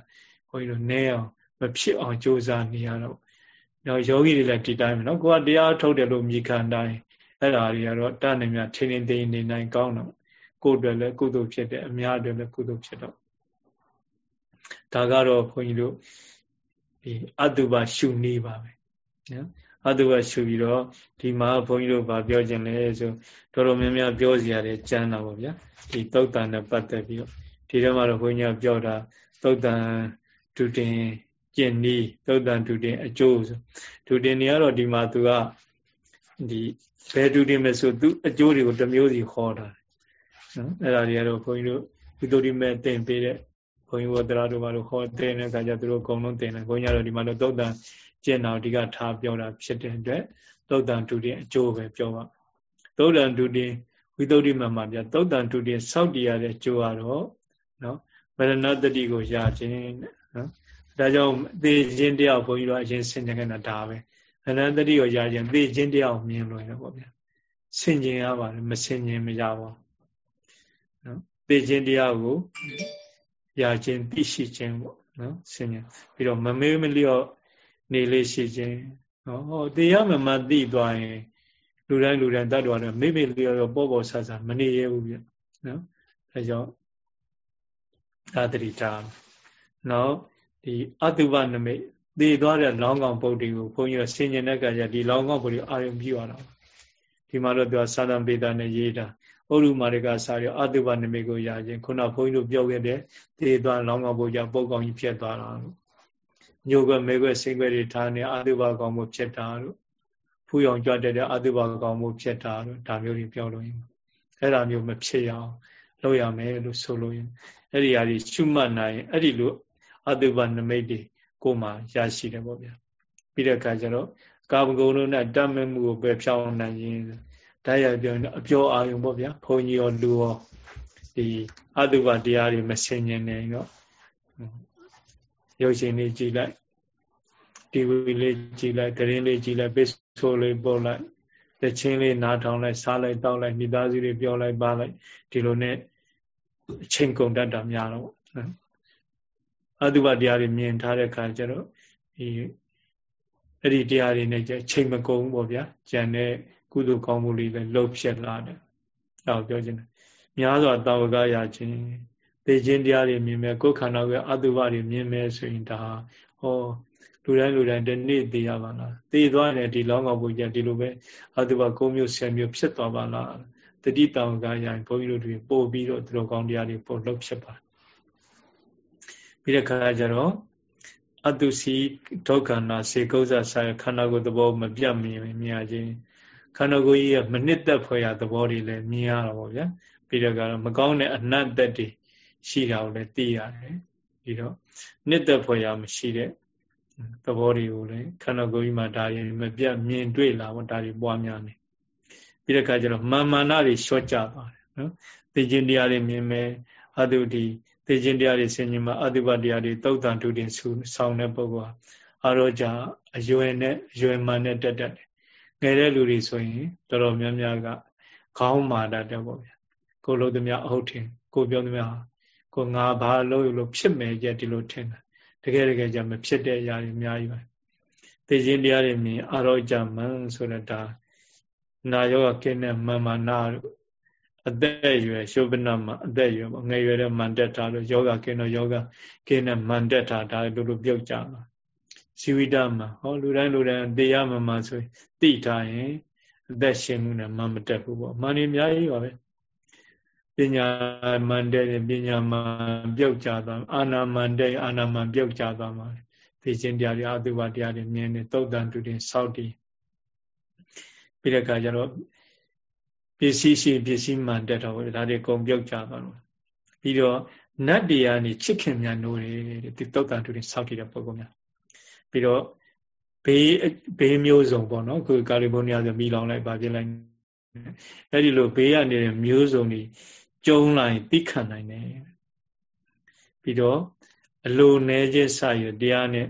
ဘုန်းကြီးတို့နဲအောင်မဖြစ်အောင်ကြိုးစားနေရတော့နောက်ယောဂီတွေလည်းဒီတိုင်းပဲနော်ကိုကတရားထုတ်တယ်လို့မြည်ခံတိုင်းအဲ့ဒါတွေကတော့တတ်နိုင်မြထင်းထင်းသိနေနိုင်ကောင်းတော့ကိုယ်တွေလည်းကုသိုလ်ဖြစ်တယ်အများတွေလည်းကုသိုလ်ဖြစ်တော့ဒါကတော့ခွန်ကြီးတို့ဒီအတုပရှုနေပါပဲ နော်အတုပရှုပြီးတော့ဒီမှာဘုန်းကြီးတို့ဗာပြောခြင်းလဲဆိုတော်တော်များများပြောစီရတယ်ကျမ်းတာပေါ့ဗျာဒီသုတ်တန်နဲ့ပတ်သက်ပြီးတော့ဒီထဲမှာတော့ဘုန်းကြီးကပြောတာသုတ်တန်ဒုတင်ကျင့်နီးသုတ်တန်ဒုတင်အကျိုးဆိုဒုတင်နေကတော့ဒီမှာသူကဒီဘယ်ဒုတင်မဲ့ဆိုသူအကျိုးတွေကိုတစ်မျိုးစီဟောတာနော်အဲ့ဒါတွေကတော့ဘုန်းကြီးတို့ဝိသုဒ္ဓိမဲ့တင်ပေးတဲ့ဘုန်းကြီးဝတ္တရာတို့ဘာလို့ခေါ်တဲ့အခါကျသူတို့အကုန်လုံးတင်တယ်ဘုန်းကြီးကတော့ဒီမှာတော့သုတ်တန် ကျင့်တော်ဒီကထားပြောတာဖြစ်တဲ့အတွက်သုတ်တန်ဒုတင်အကျိုးပဲပြောပါသုတ်တန်ဒုတင်ဝိသုဒ္ဓိမှာမှာပြသုတ်တန်ဒုတင်စောက်တည်ရတဲ့ကျိုးကတော့နော်မရဏတတိကိုရခြင်းနော်ဒါကြောင့်သေခြင်းတရားဘုန်းကြီးတို့အရင်ဆင်ခြင်ခဲ့တာဒါပဲမရဏတတိကိုရခြင်းသေခြင်းတရားကိုမြင်လို့ရပေါ့ဗျာဆင်ခြင်ရပါတယ်မဆင်ခြင်မရပါဘူးနော်သေခြင်းတရားကိုရခြင်းသိရှိခြင်းပေါ့နော်ဆင်ခြင်ပြီးတော့မမေးမလျော့ နေလေးရှိခြင်းနော်ဟောတရားမမှသိသွားရင်လူတိုင်းလူတိုင်းတတ်တော်တယ်မိမိလျော့ပေါ်ပေါ်ဆဆမနေရဘူးပြနော်အဲကြောင့်သာတတိတာနောက်ဒီအတုပနမိတ်သေသွားတဲ့လောင်းကောင်ပုတ်တွေကိုဘုန်းကြီးဆင်ញင်တဲ့ကကြဒီလောင်းကောင်ပုတ်တွေအာရုံပြုရတာဒီမှာတော့သူကသာသံပေတာနဲ့ရေးတာဩရုမာရိကစာရအတုပနမိတ်ကိုရခြင်းခုနဘုန်းကြီးတို့ပြောခဲ့တဲ့သေသွားလောင်းကောင်ပုတ်ကြောင့်ပုတ်ကောင်ကြီးဖြစ်သွားတာလို့ ညိုကွယ်မဲကွယ်စိတ်ကွယ်တွေထားနေအတုပကောင်မှုဖြစ်တာလို့ဖူးရောင်ကြွတဲ့အတုပကောင်မှုဖြစ်တာလို့ဒါမျိုးတွေပြောလို့ရင်အဲ့ဒါမျိုးမဖြစ်ရအောင်လုပ်ရမယ်လို့ဆိုလို့ရင်အဲ့ဒီဟာကြီးရှုမှတ်နိုင်အဲ့ဒီလိုအတုပနမိတ်တွေကိုမှရရှိတယ်ပေါ့ဗျာပြီးတဲ့အခါကျတော့ကာမဂုဏ်တို့နဲ့တတ်မဲ့မှုကိုပဲဖြောင်းနိုင်ရင်တရားရပြောရင်အပြောအာယုံပေါ့ဗျာဘုန်းကြီးရောလူရောဒီအတုပတရားတွေမဆင်ញင်နေတော့ ရုပ်ရှင်လေးကြည်လိုက်တီဗီလေးကြည်လိုက်သတင်းလေးကြည်လိုက်ပိတ်ဆိုးလေးပို့လိုက်တချင်းလေးနားထောင်လိုက်စားလိုက်တောက်လိုက်မိသားစုတွေပြောလိုက်ပါလိုက်ဒီလိုနဲ့အချိန်ကုန်တတ်တာများတော့နော်အတုပတရားတွေမြင်ထားတဲ့ခါကျတော့ဒီအဲ့ဒီတရားတွေနဲ့ချိန်မကုန်ဘူးပေါ့ဗျာကြံတဲ့ကုသိုလ်ကောင်းမှုလေးလည်းလှုပ်ဖြစ်လာတယ်။ဒါကိုပြောချင်တယ်။များစွာတာဝကရခြင်း သိခြင်းတရားတွေမြင်မယ်ကိုယ်ခန္ဓာကိုယ်အတုပတွေမြင်မယ်ဆိုရင်ဒါဟောလူတိုင်းလူတိုင်းတနေ့သိရပါလားသိသွားရင်ဒီလောင်းကောင်ဘုရားဒီလိုပဲအတုပ9မျိုး10မျိုးဖြစ်သွားပါလားတတိတောင်ကရရင်ဘုန်းကြီးတို့တွေပို့ပြီးတော့သူတော်ကောင်းတရားတွေပို့လုပ်ဖြစ်ပါပြီးတဲ့ခါကျတော့အတုစီဒုက္ခနာစေကုဇ္ဇဆာခန္ဓာကိုယ်သဘောမပြတ်မြင်မြင်ရခြင်းခန္ဓာကိုယ်ကြီးရဲ့မနစ်သက်ဖွယ်ရသဘောတွေလည်းမြင်ရတာပေါ့ဗျာပြီးတော့ကတော့မကောင်းတဲ့အနတ်သက်တွေ ရှိတာကိုလည်းသိရတယ်ပြီးတော့နှစ်သက်ဖွယ်ရမရှိတဲ့သဘောတွေကိုလည်းခန္ဓာကိုယ်ကြီးမှာဒါရင်မပြတ်မြင်တွေ့လာပေါ့ဒါတွေပွားများနေပြီးတဲ့အခါကျတော့မာမာနတွေလျှော့ကြပါတယ်နော်သိခြင်းတရားတွေမြင်မယ်အတုဒီသိခြင်းတရားတွေဆင်ញင်မှာအတုပတရားတွေသုတ်တန်တုတင်ဆူဆောင်တဲ့ပုဂ္ဂိုလ်ဟာအရောကြအယွယ်နဲ့အယွယ်မှန်နဲ့တက်တက်တယ်ငယ်တဲ့လူတွေဆိုရင်တော်တော်များများကခေါင်းမာတတ်တယ်ပေါ့ဗျာကိုလို့သမျှအဟုတ်ထင်ကိုပြောသမျှ ကိုငါဘာလို့လို့ဖြစ်မယ်ကြဒီလိုထင်တယ်တကယ်တကယ်ကြမဖြစ်တဲ့အရာတွေအများကြီးပဲသိခြင်းတရားတွေမြင်အရောကြမှန်ဆိုတော့ဒါနာယောဂကင်းတဲ့မမနာတို့အသက်အရွယ်ရှုပနမှာအသက်အရွယ်ပေါ့ငယ်ရွယ်တဲ့မန်တက်တာလို့ယောဂကင်းတော့ယောဂကင်းတဲ့မန်တက်တာဒါတို့လိုပြုတ်ကြမှာဇီဝိတမှာဟောလူတိုင်းလူတိုင်းတေရမမဆိုသိထားရင်အသက်ရှင်မှုနဲ့မမတက်ဘူးပေါ့မှန်နေအများကြီးပါပဲ ပညာမန်တဲ့ပညာမန်ပြုတ်ကြသွားအာနာမန်တဲ့အာနာမန်ပြုတ်ကြသွားမှာသိခြင်းတရားတွေအတုပါတရားတွေမြင်နေသုတ်တန်တူတင်စောက်တည်ပြီးတဲ့အခါကျတော့ပစ္စည်းရှိပစ္စည်းမှန်တက်တော့ဒါတွေကုန်ပြုတ်ကြသွားတော့ပြီးတော့နတ်တရားနေချစ်ခင်များနိုးတယ်ဒီသုတ်တန်တူတင်စောက်တည်တဲ့ပုံကများပြီးတော့ဘေးဘေးမျိုးစုံပေါ့နော်ခုကာလီဖိုးနီးယားဆိုမိလောင်လိုက်ပါပြလိုက်အဲ့ဒီလိုဘေးရနေတဲ့မျိုးစုံတွေ ကျုံလိုက်သိခံနိုင်တယ်ပြီးတော့အလိုနေခြင်းစရတရားနဲ့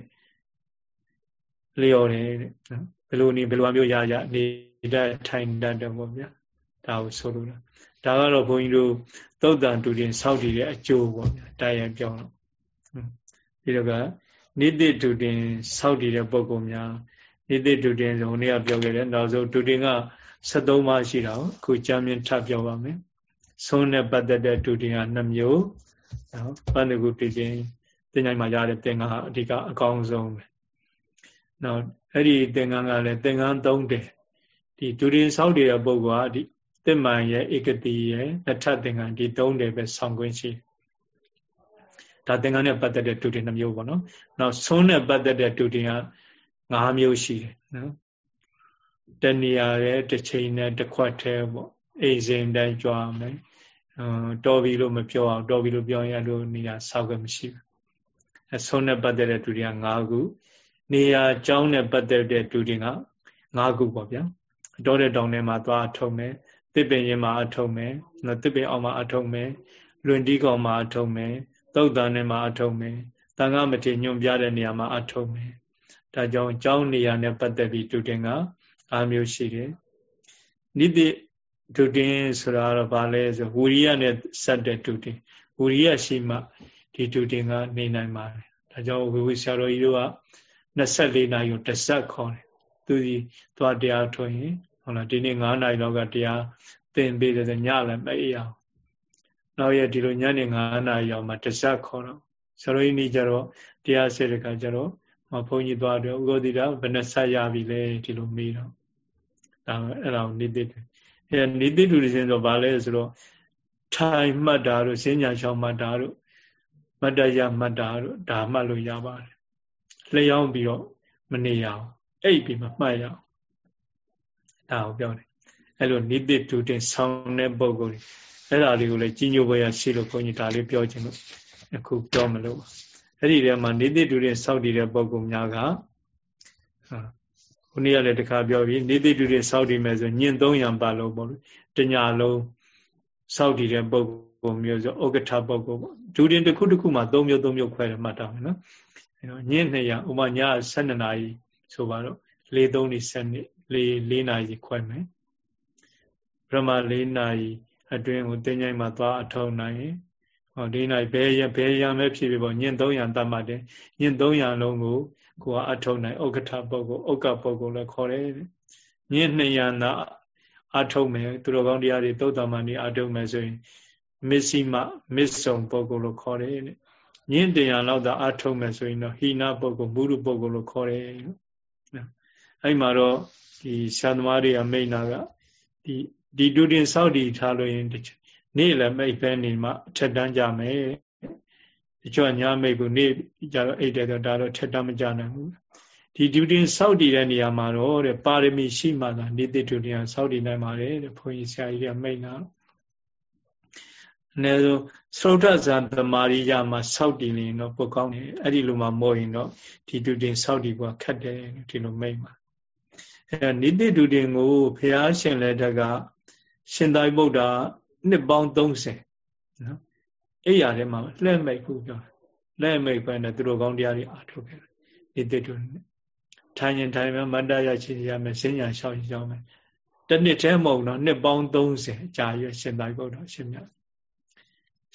လျော်တယ်တဲ့နော်ဘယ်လိုနေဘယ်လိုမျိုးရရနေတတ်ထိုင်တတ်တယ်ပေါ့ဗျာဒါကိုဆိုလိုတာဒါကတော့ဘုန်းကြီးတို့သုတ်တန်တူတင်စောက်တည်တဲ့အကျိုးပေါ့ဗျာတာရန်ပြောင်းတော့ပြီးတော့ကနိတိတူတင်စောက်တည်တဲ့ပုံကောင်များနိတိတူတင်ဆိုဟိုနေ့ကပြောခဲ့တယ်နောက်ဆုံးတူတင်က73ပါးရှိတာကိုအခုကြမ်းမြင်ထပ်ပြောပါမယ် ဆုံးနဲ့ပတ်သက်တဲ့တူတင်က2မျိုးနော်ပန္နကုတူတင်တင်တိုင်းမှာရတဲ့သင်္ကန်းအဓိကအကောင်းဆုံးပဲနောက်အဲ့ဒီသင်္ကန်းကလည်းသင်္ကန်း3တယ်ဒီတူတင်ဆောက်တည်တဲ့ပုဂ္ဂိုလ်ကဒီတစ်မှန်ရဲ့ဧကတိရဲ့လက်ထပ်သင်္ကန်းဒီ3တယ်ပဲဆောင်းခွင့်ရှိဒါသင်္ကန်းနဲ့ပတ်သက်တဲ့တူတင်2မျိုးပေါ့နော်နောက်ဆုံးနဲ့ပတ်သက်တဲ့တူတင်က5မျိုးရှိတယ်နော်တဏှာရဲ့တစ်ချိန်နဲ့တစ်ခွက်တည်းပေါ့အိစဉ်တိုင်းကြွားမယ် တော်ပြီလို့မပြောအောင်တော်ပြီလို့ပြောရင်အဲ့လိုနေရာဆောက်ကမရှိဘူးအဆုံးနဲ့ပတ်သက်တဲ့တူတွေက၅ခုနေရာကျောင်းနဲ့ပတ်သက်တဲ့တူတွေက၅ခုပေါ့ဗျာတောတဲ့တောင်ထဲမှာသွားအထုံမယ်တစ်ပင်ရင်မှာအထုံမယ်နော်တစ်ပင်အောင်မှာအထုံမယ်လွင်တီးကောင်မှာအထုံမယ်တုတ်တန်ထဲမှာအထုံမယ်တန်ခါမထေညွန်ပြတဲ့နေရာမှာအထုံမယ်ဒါကြောင့်ကျောင်းနေရာနဲ့ပတ်သက်ပြီးတူတင်ကအားမျိုးရှိတယ်နိတိ ဒုတင်ဆိုတာတော့ဗာလဲဆိုဝူရိယနဲ့ဆက်တဲ့ဒုတင်ဝူရိယရှိမှဒီဒုတင်ကနေနိုင်ပါတယ်ဒါကြောင့်ဝေဝဆရာတော်ကြီးတို့က24နာရီကိုတစ်ဆက်ခေါ်တယ်သူဒီသွားတရားထွင်ရင်ဟုတ်လားဒီနေ့9နာရီလောက်ကတရားသင်ပေးတယ်ညလည်းမအေးအောင်နောက်ရဒီလိုညနေ9နာရီအောင်မှတစ်ဆက်ခေါ်တော့ဆရာတော်ကြီးနေကြတော့တရားစေတဲ့ခါကျတော့မဘုန်းကြီးသွားတယ်ဥဂောတိတာဘယ်နှဆက်ရပြီလဲဒီလိုမေးတော့ဒါအဲ့ဒါကိုနေတိတယ် အဲနေတိတူရင်းဆိုဘာလဲဆိုတော့ထိုင်မှတ်တာတို့စဉ္ညာရှောင်းမှတ်တာတို့မတ္တရမှတ်တာတို့ဒါမှတ်လို့ရပါတယ်လျှောင်းပြီးတော့မနေရအောင်အိပ်ပြီးမမှတ်ရအောင်ဒါကိုပြောတယ်အဲ့လိုနိတိတူတင်ဆောင်းတဲ့ပုံကိုအဲ့ဒါလေးကိုလည်းကြီးညိုပွဲရရှိလို့ခွန်ကြီးဒါလေးပြောခြင်းလို့အခုပြောမလို့အဲ့ဒီထဲမှာနေတိတူတဲ့စောက်တည်တဲ့ပုံကုများက ခုနေ့ကလည်းတခါပြောပြီးနေတိတူတဲ့စောက်တည်မယ်ဆိုညင်300ပါလို့ပေါ့တညာလုံးစောက်တည်တဲ့ပုံကုမျိုးဆိုဥက္ကဋ္ဌပုံကုပေါ့ဒူတင်တစ်ခုတစ်ခုမှာ3မျိုး3မျိုးခွဲတယ်မှတ်တာမယ်နော်အဲ့တော့ညင်200ဥမာည12နာရီဆိုပါတော့4 3နေ7နှစ်4 4နာရီခွဲမယ်ပရမ4နာရီအတွင်းကိုတင်းញိုင်းမှာသွားအထောက်နိုင်ရင်ဟောဒီနိုင်ဘယ်ရဘယ်ရမဲ့ဖြစ်ဖြစ်ပေါ့ညင်300တတ်မှတ်တယ်ညင်300လုံးကို ကိုကအထုံနိုင်ဥက္ကဋ္ဌပုဂ္ဂိုလ်ဥက္ကပုဂ္ဂိုလ်လည်းခေါ်တယ်ညင်200နာအထုံမယ်သူတော်ကောင်းတရားတွေသုတ်တမန်တွေအထုံမယ်ဆိုရင်မစ္စိမမစ္ဆုံပုဂ္ဂိုလ်လို့ခေါ်တယ်တဲ့ညင်းတရားလောက်သာအထုံးမယ်ဆိုရင်တော့ဟိနာပုဂ္ဂိုလ်မုရုပုဂ္ဂိုလ်လို့ခေါ်တယ်လို့အဲ့မှာတော့ဒီဆရာသမားတွေကမိန်နာကဒီဒီဒုတင်စောက်တည်ထားလို့ရင်နေ့လည်းမိတ်ပဲနေမှထက်တန်းကြမယ် တချို့ညာမိတ်ဘူးနေ့ကြတော့အိတ်တယ်တော့ဒါတော့ထက်တန်းမကြနိုင်ဘူးဒီဒုတင်စောက်တည်တဲ့နေရာမှာတော့တဲ့ပါရမီရှိမှသာနေ့တိဒုတင်စောက်တည်နိုင်ပါတယ်တဲ့ဘုန်းကြီးဆရာကြီးကမိန်နာအနည်းဆုံးသုဒ္ဓဇာသမာရိယမှာစောက်တည်နေတော့ပိုကောင်းတယ်အဲ့ဒီလိုမှမို့ရင်တော့ဒီဒုတင်စောက်တည်ဖို့ခက်တယ်ဒီလိုမိတ်ပါအဲနိတိဒုတင်ကိုဘုရားရှင်လက်ထက်ကရှင်သာရိပုတ္တရာနှစ်ပေါင်း30နော် အဲ့ရထဲမှာလှဲ့မိတ်ခုပြောလှဲ့မိတ်ပဲနဲ့သူတို့ကောင်းတရားတွေအားထုတ်ခဲ့တယ်နိတိဒုတင်ထိုင်ရင်ထိုင်မယ်မတ္တရချင်ရမယ်စဉ္ညာလျှောက်ရအောင်မယ်တနှစ်တည်းမဟုတ်တော့နှစ်ပေါင်း30အကြာရွယ်ရှင်သာရိပုတ္တရာရှင်မြတ်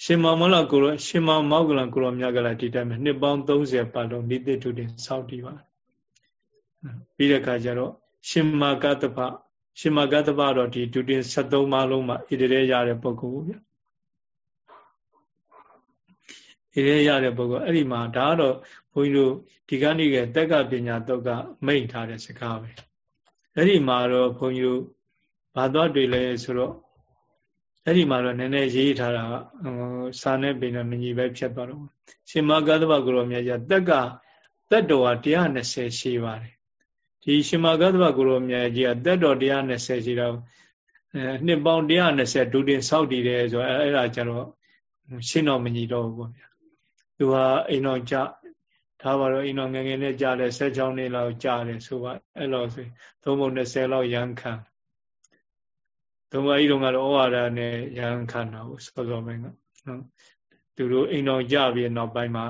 ရှင်မောင်မလကိုရောရှင်မောင်မောက်ကလကိုရောမြတ်ကလာဒီတိုင်းမှာနှစ်ပေါင်း30ပတ်လုံးနိတိဒုတင်စောင့်တည်ပါပြီးတဲ့အခါကျတော့ရှင်မာကတ္တပရှင်မာကတ္တပတော့ဒီဒုတင်73ပါးလုံးမှာဣတိရေရတဲ့ပုဂ္ဂိုလ်ဗျ ဣတိရေရတဲ့ပုဂ္ဂိုလ်အဲ့ဒီမှာဒါကတော့ဘုန်းကြီးတို့ဒီကနေ့ကတက္ကပညာတုတ်ကမိန့်ထားတဲ့စကားပဲအဲ့ဒီမှာတော့ဘုန်းကြီးတို့ဘာသွားတွေ့လဲဆိုတော့အဲ့ဒီမှာတော့နည်းနည်းရေးထားတာစာနဲ့ပင်နဲ့မညီပဲဖြစ်သွားတော့ရှင်မာကတ္တပကိုရောမြတ်ကြီးတက်ကတက်တော်ဟာ120ရှိပါတယ်ဒီရှင်မာကတ္တဗကိုရောမြတ်ကြီးကတက်တော်120ရှိတော့အဲနှစ်ပေါင်း120ဒုတင်ဆောက်တည်တယ်ဆိုတော့အဲ့ဒါကြတော့ရှင်းတော့မညီတော့ဘူးပေါ့ဗျာ သူဟာအိမ်တော်ကြဒါပါတော့အိမ်တော်ငငယ်နဲ့ကြတယ်16နှစ်လောက်ကြတယ်ဆိုပါအဲ့လိုဆိုသုံးပုံ20လောက်ရန်ခံသုံးပါးဤတော့ကတော့ဩဝါဒနဲ့ရန်ခံတာကိုစောစောပိုင်းကနော်သူတို့အိမ်တော်ကြပြီးနောက်ပိုင်းမှာ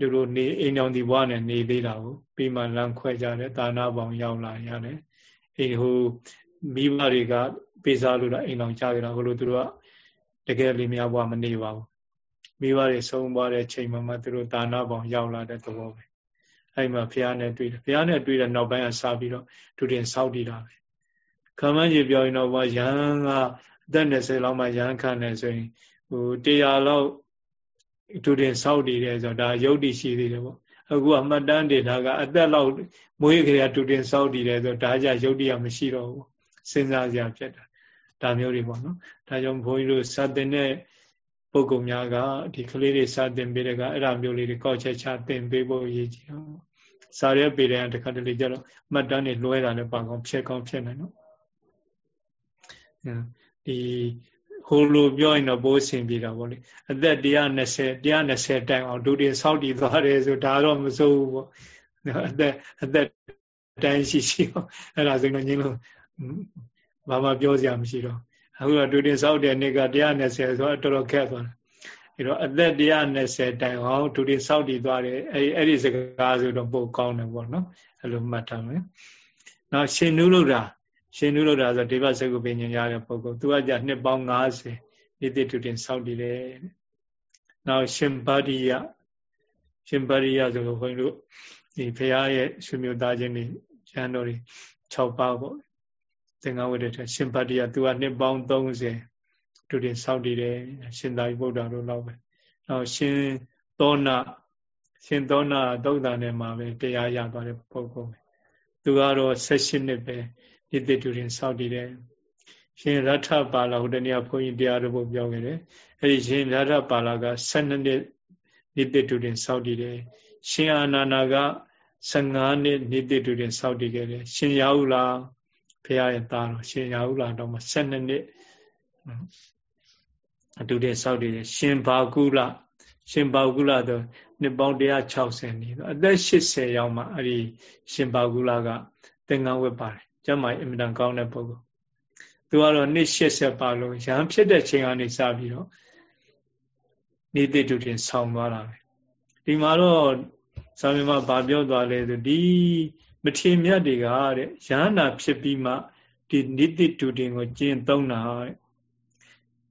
သူတို့နေအိမ်တော်ဒီဘွားနဲ့နေသေးတာကိုပြီးမှလမ်းခွဲကြတယ်တာနာပေါင်ရောက်လာရတယ်အေးဟိုမိဘတွေကပေးစားလို့တော့အိမ်တော်ကြကြတာဟိုလိုသူတို့ကတကယ်လေးများဘွားမနေပါဘူး မိဘတွေဆုံးသွားတဲ့ချိန်မှာမှသူတို့တာနာပေါင်ရောက်လာတဲ့သဘောပဲအဲ့မှာဘုရားနဲ့တွေ့တယ်ဘုရားနဲ့တွေ့တဲ့နောက်ပိုင်းကစပြီးတော့ဒုတင်စောက်တည်တာပဲခမန်းကြီးပြောရင်တော့ရဟန်းကအသက်20လောက်မှရဟန်းခံတယ်ဆိုရင်ဟို100လောက်ဒုတင်စောက်တည်တယ်ဆိုတော့ဒါယုတ်တိရှိသေးတယ်ပေါ့အခုအမှတ်တမ်းဒေတာကအသက်လောက်မွေးခရဒုတင်စောက်တည်တယ်ဆိုတော့ဒါကြယုတ်တိကမရှိတော့ဘူးစဉ်းစားစရာဖြစ်တာဒါမျိုးတွေပေါ့နော်ဒါကြောင့်ဘုန်းကြီးတို့စတင်တဲ့ ပုဂ္ဂိုလ်များကဒီကလေးတွေစတင်ပေးတဲ့ကအဲ့ဒါမျိုးလေးတွေကောက်ချက်ချသင်ပေးဖို့ရည်ကြည်အောင်စားရဲပေးတဲ့တခါတလေကျတော့မှတ်တမ်းတွေလွဲတာလည်းပါကောင်းဖြစ်ကောင်းဖြစ်နိုင်တော့ဒီဟိုလိုပြောရင်တော့ပိုးဆင်ပြေတာပေါ့လေအသက်120 120တိုင်အောင်ဒုတိယဆောက်တည်သွားတယ်ဆိုဒါတော့မစိုးဘူးပေါ့အသက်အသက်တိုင်းရှိရှိအောင်အဲ့ဒါဆိုတော့ညင်းလို့ဘာမှပြောစရာမရှိတော့ အခုတော့ဒုတိယဆောက်တဲ့နေ့က120ဆိုတော့တော်တော်ခက်သွားတယ်အဲတော့အသက်120တိုင်အောင်ဒုတိယဆောက်တည်သွားတယ်အဲ့အဲ့ဒီစကားဆိုတော့ပိုကောင်းတယ်ပေါ့နော်အဲ့လိုမှတ်ထားမယ်နောက်ရှင်နုလို့တာရှင်နုလို့တာဆိုဒေဝစကုပင်ညင်ရတဲ့ပုဂ္ဂိုလ်သူကじゃနှစ်ပေါင်း90နိတိတုတင်စောင့်တည်တယ်နောက်ရှင်ပါရိယရှင်ပါရိယဆိုလို့ခွင်တို့ဒီဖရာရဲ့ဆွေမျိုးသားချင်းတွေကျမ်းတော်တွေ6ပါးပေါ့ သင်္ကဝိတ္တထရှင်ပါရိယသူကနှစ်ပေါင်း30တုတင်စောင့်တည်တယ်ရှင်သာရိပုတ္တရာတို့လောက်ပဲနောက်ရှင်သောနာရှင်သောနာသုတ်တန်ထဲမှာပဲတရားရသွားတဲ့ပုဂ္ဂိုလ်ပဲသူကတော့16နှစ်ပဲဒီတိတူရင်စောက်တည်တယ်ရှင်ရထပါလာဟိုတနေ့ကဘုန်းကြီးတရားတော်ပြောခဲ့တယ်အဲ့ဒီရှင်ရထပါလာက12နှစ်နိတိတူရင်စောက်တည်တယ်ရှင်အာနာနာက15နှစ်နိတိတူရင်စောက်တည်ခဲ့တယ်ရှင်ရာဟုလာ ဘုရားရဲ့သားတော်ရှင်ရာဟုလာတော့မှ12နှစ်အတူတည်းစောက်တည်တယ်ရှင်ဘာကုလရှင်ဘာကုလတော့နှစ်ပေါင်း160နေတော့အသက်80ရောက်မှအဲ့ဒီရှင်ဘာကုလကသင်္ကန်းဝတ်ပါတယ်ကျမ်းမာအင်မတန်ကောင်းတဲ့ပုဂ္ဂိုလ်သူကတော့နှစ်80ပါလုံးရဟန်းဖြစ်တဲ့ချိန်ကနေစပြီးတော့နေတိတုတင်ဆောင်းသွားတာပဲဒီမှာတော့သာမန်မှာဗာပြောသွားလဲဆိုဒီ မထေမြတ်တွေကတဲ့ရဟန္တာဖြစ်ပြီးမှဒီနိတိတုတင်ကိုကျင့်သုံးတာတဲ့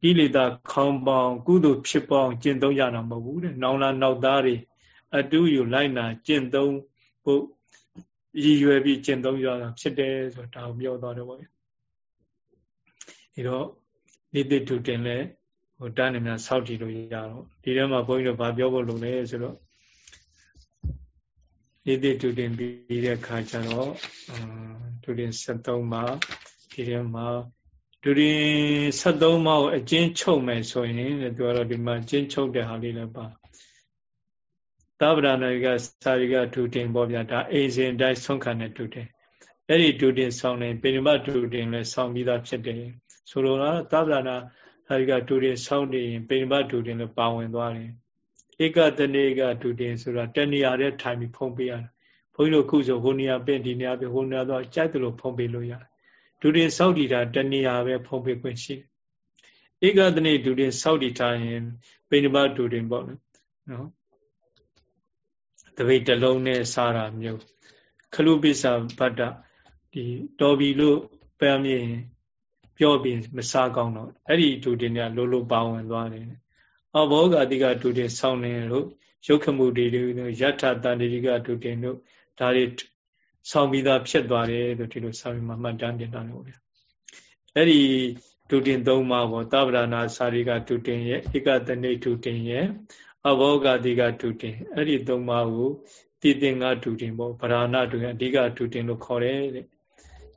ကိလေသာခေါင်းပေါင်းကုသိုလ်ဖြစ်ပေါင်းကျင့်သုံးရတာမဟုတ်ဘူးတဲ့နောင်လာနောက်သားတွေအတူယူလိုက်နာကျင့်သုံးဖို့ရည်ရွယ်ပြီးကျင့်သုံးရတာဖြစ်တယ်ဆိုတာဒါကိုပြောသွားတယ်ပေါ့။အဲတော့နိတိတုတင်လဲဟိုတန်းနေများစောက်တည်လို့ရတော့ဒီထဲမှာဘုန်းကြီးတို့ဗာပြောဖို့လိုလဲဆိုတော့ ဤတိတူတင်ပြီးတဲ့ခါကျတော့တူတင်73မှာဒီထဲမှာတူတင်73မှာကိုအကျဉ်းချုပ်မယ်ဆိုရင်သူကတော့ဒီမှာအကျဉ်းချုပ်တဲ့ဟာလေးလည်းပါသဗ္ဗရာဏိကစာရိကတူတင်ပေါ့ဗျာဒါအိစဉ်တိုင်းဆုံးခံတဲ့တူတင်အဲ့ဒီတူတင်ဆောင်နေပိဏမတူတင်လည်းဆောင်ပြီးသားဖြစ်တယ်ဆိုလိုတာသဗ္ဗရာဏစာရိကတူတင်ဆောင်နေရင်ပိဏမတူတင်လည်းပါဝင်သွားတယ် ဧကတနေကတူတင်ဆိုတာတဏှာတဲ့ထိုင်ပြီးဖုံးပေးရတာဘုန်းကြီးတို့ခုဆိုဟိုနေရာပင့်ဒီနေရာပင့်ဟိုနေရာတော့ကြိုက်တယ်လို့ဖုံးပေးလို့ရတယ်ဒုတင်စောက်တည်တာတဏှာပဲဖုံးပေးခွင့်ရှိတယ်ဧကတနေဒုတင်စောက်တည်ထားရင်ပိဏမဒုတင်ပေါ့နော်တပိတ်တလုံးနဲ့စားတာမျိုးခလုပိစ္ဆဗတ္တဒီတော်ပြီလို့ပန်းမြင်ပြောပြီးမစားကောင်းတော့အဲ့ဒီဒုတင်ကလိုလိုပါဝင်သွားတယ် အဘောဂတိကဒုတင်ဆောင်းနေလို့ရုပ်ခမှုတွေတို့ယထာတန်တိကဒုတင်တို့ဒါတွေဆောင်းပြီးသားဖြစ်သွားတယ်လို့ဒီလိုဆောင်းပြီးမှမှတ်တမ်းတင်တာလို့ဗျအဲ့ဒီဒုတင်၃ပါးပေါ့သဗ္ဗရဏစာရိကဒုတင်ရဲ့ဧကတနိဒုတင်ရဲ့အဘောဂတိကဒုတင်အဲ့ဒီ၃ပါးကိုတည်တင်ကဒုတင်ပေါ့ဗราဏဒုတင်အဓိကဒုတင်လို့ခေါ်တယ်တဲ့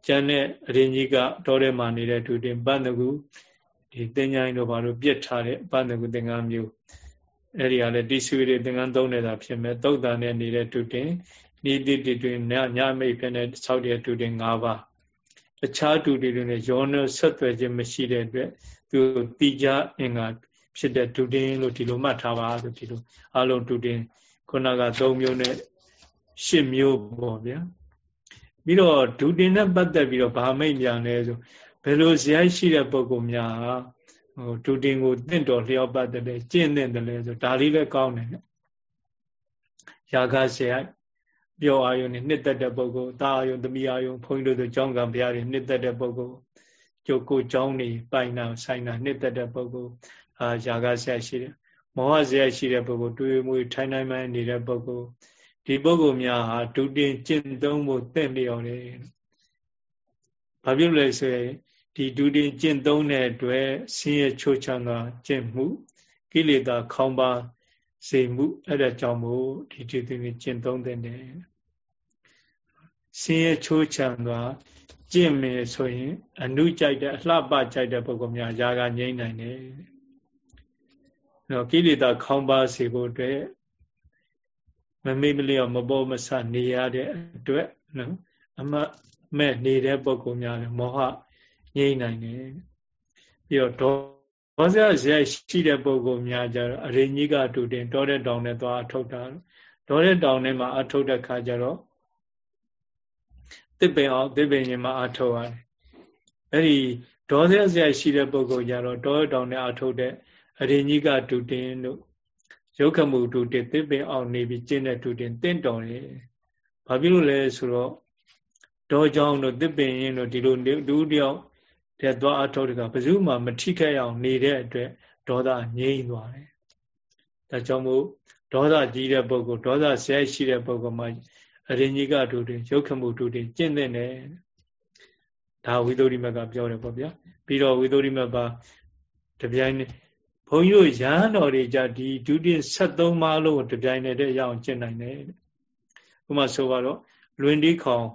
ကျန်တဲ့အရင်ကြီးကတောထဲမှာနေတဲ့ဒုတင်ပန္နကု ဒီသင်္ချိုင်းတို့ဘာလို့ပြစ်ထားတဲ့ပန္နကုသင်္ကန်းမျိုးအဲ့ဒီကလည်းတိဆွေတွေသင်္ကန်းသုံးနေတာဖြစ်မဲ့သုတ်တန်နဲ့နေတဲ့ဒုတင်နိတိတိတွင်ညညမိတ်ဖြစ်တဲ့ဆောက်တဲ့ဒုတင်၅ပါးအခြားဒုတင်တွေနဲ့ယောနဆက်သွယ်ခြင်းမရှိတဲ့အတွက်သူတိကြအင်္ဂါဖြစ်တဲ့ဒုတင်လို့ဒီလိုမှတ်ထားပါဆိုဒီလိုအလုံးဒုတင်ခုနက၃မျိုးနဲ့၈မျိုးပေါ့ဗျာပြီးတော့ဒုတင်နဲ့ပတ်သက်ပြီးတော့ဗာမိတ်ပြန်လဲဆို ဘယ်လိုဇယိုက်ရှိတဲ့ပုံကောင်များဟိုဒုတင်ကိုတင့်တော်လျောက်ပတ်တယ်ကျင့်တဲ့တယ်ဆိုဒါလေးလည်းကောင်းတယ်ရာဂဇယိုက်ပြောအာယုန်နဲ့နှစ်သက်တဲ့ပုဂ္ဂိုလ်တာအာယုန်သမီးအာယုန်ဘုန်းကြီးတို့ဆိုကျောင်းကံဘုရားတွေနှစ်သက်တဲ့ပုဂ္ဂိုလ်ကျုပ်ကိုကျောင်းနေပိုင်နာဆိုင်နာနှစ်သက်တဲ့ပုဂ္ဂိုလ်အာယာကဆရာရှိတယ်မောဟဆရာရှိတဲ့ပုဂ္ဂိုလ်တွေ့မွေထိုင်နိုင်မှနေတဲ့ပုဂ္ဂိုလ်ဒီပုဂ္ဂိုလ်များဟာဒုတင်ကျင့်သုံးဖို့တင့်လျော်တယ်ဘာဖြစ်လို့လဲဆိုရင် ဒီဒုတင်ကျင့်သုံးတဲ့အတွက်ဆင်းရဲချိုးချမ်းသာကျင့်မှုကိလေသာခေါင်းပါစေမှုအဲ့ဒါကြောင့်မို့ဒီဒီတင်ကျင့်သုံးတဲ့ဆင်းရဲချိုးချမ်းစွာကျင့်မယ်ဆိုရင်အနုကြိုက်တဲ့အလှပကြိုက်တဲ့ပုဂ္ဂိုလ်များຢာကငြိမ့်နိုင်တယ်။နော်ကိလေသာခေါင်းပါစေဖို့အတွက်မမေ့မလျော့မပေါ်မဆနေရတဲ့အတွက်နော်အမမဲ့နေတဲ့ပုဂ္ဂိုလ်များလည်းမောဟ ငြိမ့်နိုင်တယ်။ပြီးတော့ဒေါသရိုက်ရှိတဲ့ပုဂ္ဂိုလ်များကြတော့အရင်ကြီးကတူတင်တောတဲ့တောင်နဲ့သွားအထုတ်တာဒေါတဲ့တောင်ထဲမှာအထုတ်တဲ့ခါကျတော့တစ်ပင်အောင်တစ်ပင်ရင်မှာအထုတ်ရတယ်အဲ့ဒီဒေါသဆရာရှိတဲ့ပုဂ္ဂိုလ်ကြတော့တောတောင်နဲ့အထုတ်တဲ့အရင်ကြီးကဒုတင်တို့ရုပ်ခမှုဒုတင်တစ်ပင်အောင်နေပြီးကျင့်တဲ့ဒုတင်တင့်တော်တယ်ဘာဖြစ်လို့လဲဆိုတော့ဒေါကြောင့်တို့တစ်ပင်ရင်တို့ဒီလိုဒုတယောက် တဲ့သွားအထုတ်တကဘယ်သူမှမထိခိုက်အောင်နေတဲ့အတွက်ဒေါသငြိမ့်သွားတယ်ဒါကြောင့်မို့ဒေါသကြီးတဲ့ပုဂ္ဂိုလ်ဒေါသဆဲရှိတဲ့ပုဂ္ဂိုလ်မှာအရင်ကြီးကတို့တွေရုပ်ခမှုတို့တွေကျင့်တဲ့နဲ့ဒါဝိသုရိမကပြောတယ်ပေါ့ဗျာပြီးတော့ဝိသုရိမပါတပြိုင်နဲ့ဘုန်းကြီးတို့ရဟန်းတော်တွေကြဒီဒုတိယ73ပါးလုံးတပြိုင်နဲ့တည်းရအောင်ကျင့်နိုင်တယ်ဥမာဆိုပါတော့လွင်ဒီခေါင်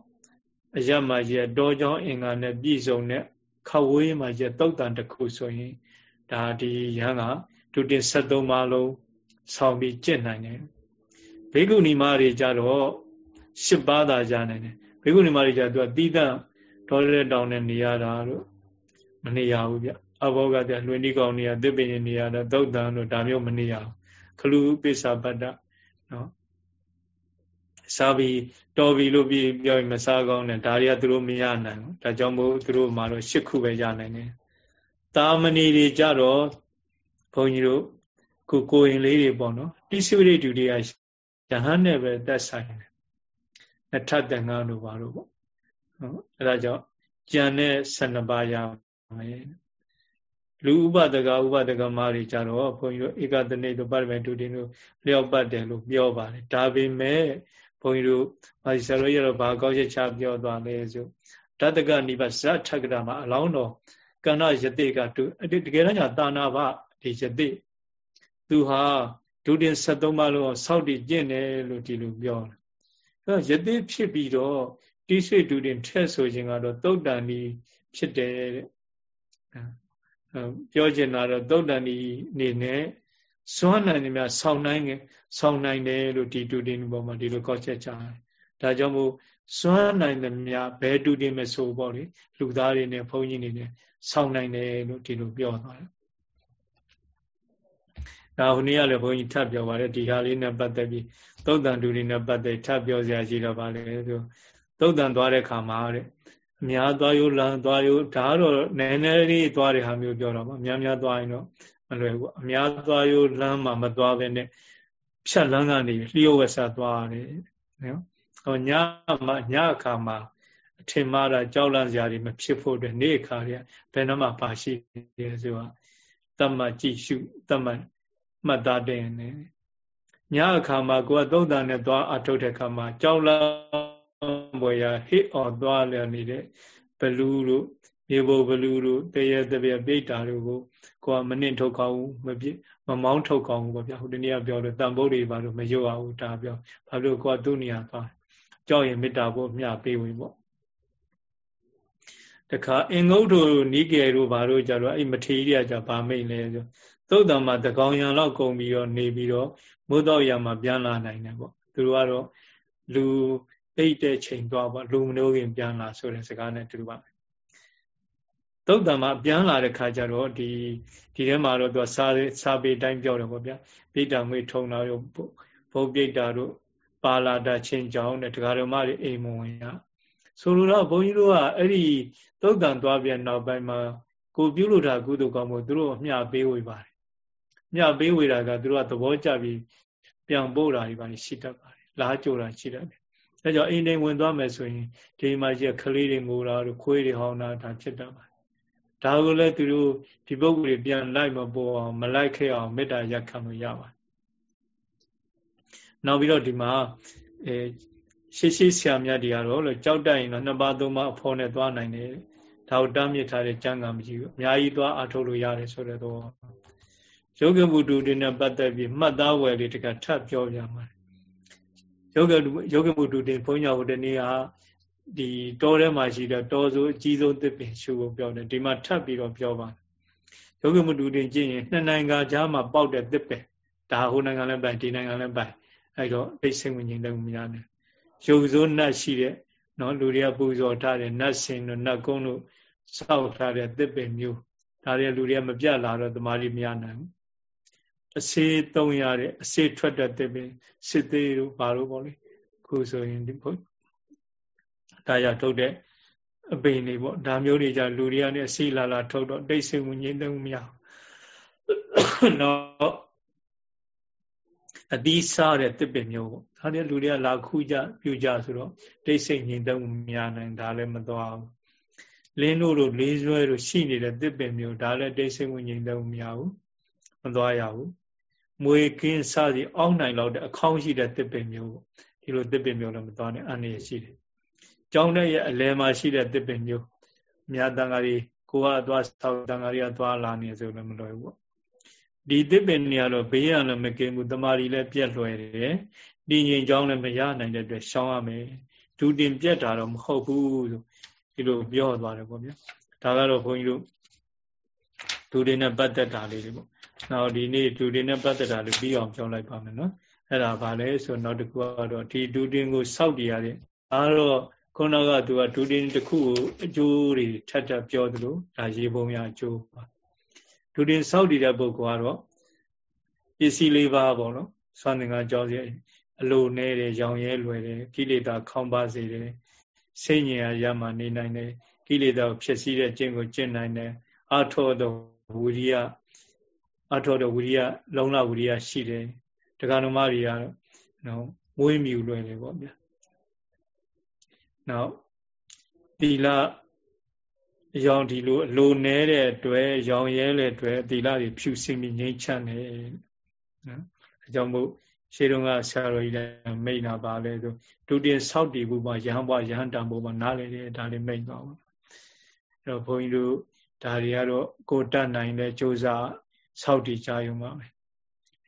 အရမရဲ့တောကြောင်းအင်္ဂါနဲ့ပြည့်စုံတဲ့ ခဝေးမှာရဲ့တောက်တန်တစ်ခုဆိုရင်ဒါဒီရဟန်းကဒုတိယ73ပါးလုံးဆောင်ပြီးကျင့်နိုင်တယ်ဘေကုဏီမတွေကြတော့ရှစ်ပါးသာရနိုင်တယ်ဘေကုဏီမတွေကြသူကတိတန့်ဒေါ်ရဲတောင်နဲ့နေရတာတို့မနေရဘူးဗျအဘောကတည်းကလွင်ဒီကောင်နေရသစ်ပင်နေရတာသုတ်တန်တို့ဒါမျိုးမနေရဘူးခလူပိစ္ဆပတ္တနော် စားပြီးတော်ပြီလို့ပြီးပြောရင်မစားကောင်းနဲ့ဒါတွေကသူတို့မရနိုင်ဘူးဒါကြောင့်မို့သူတို့မှာတော့ရှစ်ခုပဲရနိုင်တယ်တာမဏီတွေကြတော့ဘုန်းကြီးတို့ကိုကိုရင်လေးတွေပေါ့နော်တိစုရိတုတွေကယဟန်နဲ့ပဲသက်ဆိုင်တယ်အထက်တန်ငါတို့ဘာလို့ပေါ့နော်အဲဒါကြောင့်ကြံတဲ့12ပါးရမယ်လူဥပဒကဥပဒကမာတွေကြတော့ဘုန်းကြီးတို့ဧကတနေတို့ပါရမေတုတင်တို့လျော့ပတ်တယ်လို့ပြောပါတယ်ဒါပေမဲ့ ဘုန်းကြီးတို့မာစီဆရာတို့ရတော့ဘာကောက်ချက်ချပြောသွားလဲဆိုတတကနိဗ္ဗဇထက္ကတာမှာအလောင်းတော်ကဏ္ဍယတိကတူတကယ်တော့ညာတာနာဘဒီဒီယသိသူဟာဒုတင်73ပါးလုံးစောက်တည်ကျင့်တယ်လို့ဒီလိုပြောတယ်အဲတော့ယသိဖြစ်ပြီးတော့တိစိတ်ဒုတင်ထက်ဆိုခြင်းကတော့သုတ်တန်ဒီဖြစ်တယ်တဲ့ပြောချင်တာတော့သုတ်တန်ဒီနေနဲ့ စွမ်းနိုင်တယ်များဆောင်းနိုင်ဆောင်းနိုင်တယ်လို့ဒီဒုတင်ဘောမှာဒီလိုကောက်ချက်ချတယ်ဒါကြောင့်မို့စွမ်းနိုင်သမျှဘယ်တူတင်မဆိုပေါ့လေလူသားတွေနဲ့ဘုန်းကြီးတွေနဲ့ဆောင်းနိုင်တယ်လို့ဒီလိုပြောသွားတယ်ဒါဟိုနေ့ကလည်းဘုန်းကြီးထပ်ပြောပါတယ်ဒီဟာလေးနဲ့ပတ်သက်ပြီးသုတ်တန်တူတွေနဲ့ပတ်သက်ထပ်ပြောစရာရှိတော့ပါလေဆိုသုတ်တန်သွားတဲ့ခါမှာတဲ့အများသွားရိုးလမ်းသွားရိုးဒါကတော့နည်းနည်းလေးသွားတဲ့ဟာမျိုးပြောတော့ပါအများများသွားရင်တော့ မလွယ်ဘူးအများသွားရိုးလမ်းမှာမသွားဘဲနဲ့ဖြတ်လမ်းကနေလျှို့ဝှက်စားသွားတယ်နော်ဟောညမှာညအခါမှာအထင်မှားတာကြောက်လန့်စရာတွေမဖြစ်ဖို့အတွက်နေ့အခါတွေဘယ်နှမှာပါရှိတယ်ဆိုတာတတ်မှကြည့်ရှုတတ်မှမှတ်သားတဲ့နေညအခါမှာကိုယ်ကသုတ်တန်နဲ့သွားအထုတ်တဲ့အခါမှာကြောက်လန့်ပေါ်ရဟိအော်သွားလည်နေတဲ့ဘလူးတို့ မြေဘဘလူးတို့တရေတပြပြိတ္တာတို့ကိုကိုယ်ကမနှင့်ထုတ်ကောင်းဘူးမပြမမောင်းထုတ်ကောင်းဘူးပေါ့ဗျာဟိုတနေ့ကပြောလို့တန်ဖို့တွေပါလို့မရွတ်အောင်ဒါပြောဘာလို့ကိုယ်ကသူ့နေရာသွားကြောက်ရင်မေတ္တာဖို့မျှပေးဝင်ပေါ့တခါအင်္ဂုတ်တို့နီးကယ်တို့ဘာလို့ကြတော့အဲ့မထေရီကကြဘာမိတ်လဲဆိုသုတ်တံမှာတကောင်ရံလောက်ကုန်ပြီးတော့နေပြီးတော့မိုးတော့ရမှာပြန်လာနိုင်တယ်ပေါ့သူတို့ကတော့လူအိတ်တဲ့ချိန်သွားပေါ့လူမနိုးခင်ပြန်လာဆိုတဲ့စကားနဲ့တူပါ သုတ်တံမှာပြန်လာတဲ့ခါကျတော့ဒီဒီထဲမှာတော့သူကစာစာပေတိုင်းပြောတယ်ပေါ့ဗျာပိဋ္ဌာငွေထုံတာတို့ဘုတ်ပိဋ္ဌာတို့ပါလာတာချင်းကြောင်းတဲ့တရားတော်မတွေအိမ်မဝင်ရဆိုလိုတော့ဘုန်းကြီးတို့ကအဲ့ဒီသုတ်တံသွားပြန်နောက်ပိုင်းမှာကိုပြုလို့တာကုသိုလ်ကောင်းမှုသူတို့အမျှပေးဝေပါတယ်မျှပေးဝေတာကသူတို့ကသဘောကျပြီးပြန်ပို့တာတွေပါရှိတတ်ပါတယ်လားကြိုတာရှိတတ်တယ်ဒါကြောင့်အိမ်တိုင်းဝင်သွားမယ်ဆိုရင်ဒီမှာရှိကလေးတွေငိုတာတို့ခွေးတွေဟောင်းတာဒါဖြစ်တတ်ပါတယ် ဒါကိုလည်းသူတို့ဒီပုဂ္ဂိုလ်တွေပြန်လိုက်မပေါ်အောင်မလိုက်ခဲ့အောင်မေတ္တာရက်ခံလို့ရပါတယ်နောက်ပြီးတော့ဒီမှာအဲရှေ့ရှေ့ဆရာမြတ်တွေကတော့လို့ကြောက်တတ်ရင်တော့နှစ်ပါးသုံးပါးအဖို့နဲ့သွားနိုင်တယ်ဒါကိုတားမြစ်ထားတဲ့ကျမ်းဂန်မရှိဘူးအများကြီးသွားအထုတ်လို့ရတယ်ဆိုတဲ့တော့ယောဂမှုတူတွေနဲ့ပတ်သက်ပြီးမှတ်သားဝယ်လေးတကထပ်ပြောပြမှာယောဂယောဂမှုတူတွေဘုန်းကြီးဟိုတနေ့က ဒီတောထဲမှာရှိတဲ့တောဆိုအကြီးဆုံးသစ်ပင်ရှုကိုပြောတယ်ဒီမှာထပ်ပြီးတော့ပြောပါယောဂမှုတူတွေကြည့်ရင်နှစ်နိုင်ငံကြားမှာပေါက်တဲ့သစ်ပင်ဒါဟိုနိုင်ငံလည်းပိုင်ဒီနိုင်ငံလည်းပိုင်အဲ့တော့အိတ်စိတ်ဝင်ခြင်းလည်းမများနဲ့ရုပ်စိုးနတ်ရှိတဲ့နော်လူတွေကပူဇော်ထားတဲ့နတ်စင်တို့နတ်ကုန်းတို့စောက်ထားတဲ့သစ်ပင်မျိုးဒါတွေကလူတွေကမပြတ်လာတော့တမားကြီးမရနိုင်ဘူးအစေးသုံးရတဲ့အစေးထွက်တဲ့သစ်ပင်စစ်သေးတို့ဘာလို့ပေါ့လေခုဆိုရင်ဒီဘု ဒါရထုတ်တဲ့အပင်တွေပေါ့ဒါမျိုးတွေじゃလူတွေကလည်းအစီလာလာထုတ်တော့တိတ်ဆိတ်ဝင်ငြိမ့်သုံးမရတော့အသီးစားတဲ့တစ်ပင်မျိုးပေါ့ဒါလည်းလူတွေကလာခုကြပြူကြဆိုတော့တိတ်ဆိတ်ငြိမ်သက်မှုမများနိုင်ဒါလည်းမသွားဘူးလင်းတို့လိုလေးဆွဲတို့ရှိနေတဲ့တစ်ပင်မျိုးဒါလည်းတိတ်ဆိတ်မှုငြိမ်သက်မှုမရဘူးမသွားရဘူးမွေကင်းစသည်အောင်းနိုင်လောက်တဲ့အခေါင်းရှိတဲ့တစ်ပင်မျိုးပေါ့ဒီလိုတစ်ပင်မျိုးလည်းမသွားနဲ့အန္တရာယ်ရှိတယ် ကြောင်းတဲ့ရဲ့အလဲမှာရှိတဲ့တစ်ပင်မျိုးမြတ်တန်ဃာတွေကိုကအသွားဆောက်တန်ဃာတွေကသွားလာနေဆိုလည်းမလွယ်ဘူးပေါ့ဒီသစ်ပင်တွေကတော့ဘေးရလည်းမကင်းဘူးတမာရီလည်းပြက်လွယ်တယ်တည်ငြိမ်ကြောင်းလည်းမရနိုင်တဲ့အတွက်ရှောင်ရမယ်ဒူတင်ပြက်တာတော့မဟုတ်ဘူးဆိုဒီလိုပြောသွားတယ်ပေါ့ဗျာဒါကတော့ဘုန်းကြီးတို့ဒူတင်နဲ့ပတ်သက်တာလေးတွေပေါ့နောက်ဒီနေ့ဒူတင်နဲ့ပတ်သက်တာလေးပြီးအောင်ပြောလိုက်ပါမယ်နော်အဲ့ဒါဗာလဲဆိုနောက်တစ်ခုကတော့ဒီဒူတင်ကိုစောက်တည်ရတဲ့အားတော့ ခုနကသူကဒူတင်တစ်ခုကိုအကျိုးတွေထပ်ထပ်ပြောသလိုဒါရေပုံရအကျိုးပါဒုတင်စောက်တည်တဲ့ပုဂ္ဂိုလ်ကတော့ပစ္စည်းလေးပါပေါ့နော်သွန်သင်္ကကြောစီအလိုနဲ့တယ်ရောင်ရဲလွယ်တယ်ကိလေသာခေါင်းပါစေတယ်စိတ်ညင်ရရမှနေနိုင်တယ်ကိလေသာကိုဖြစ်စည်းတဲ့ကျင့်ကိုကျင့်နိုင်တယ်အာထောတော်ဝိရိယအာထောတော်ဝိရိယလုံလဝိရိယရှိတယ်ဒကာနမတွေကတော့နော်မွေးမြူလွယ်တယ်ပေါ့ဗျာ နောက်သီလအယောင်ဒီလိုအလိုနဲတဲ့အတွက်ရောင်ရဲတဲ့အတွက်သီလတွေဖြူစင်ပြီးငြိမ်းချမ်းတယ်နော်အကြောင်းမို့ရှေးတုန်းကဆရာတော်ကြီးလည်းမိတ်နာပါလဲဆိုဒုတိယဆောက်တည်ဖို့မှာရဟန်းဘွားရဟန်းတန်ဖို့မှာနားလေတယ်ဒါလေးမိတ်သွားပါအဲ့တော့ဘုန်းကြီးတို့ဒါတွေကတော့ကိုတတ်နိုင်တဲ့စ조사ဆောက်တည်ကြရုံပါပဲ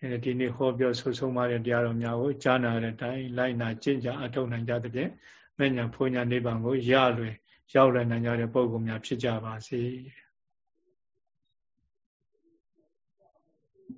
အဲဒီနေ့ဟောပြောဆုဆုံးမတဲ့တရားတော်များကိုကြားနာတဲ့အတိုင်းလိုက်နာကျင့်ကြအထောက်နိုင်ကြသဖြင့် မဉ္ဇဏ်ဘုံညာနိဗ္ဗာန်ကိုရလွယ်ရောက်လွယ်နိုင်ကြတဲ့ပုဂ္ဂိုလ်များဖြစ်ကြပါစေ။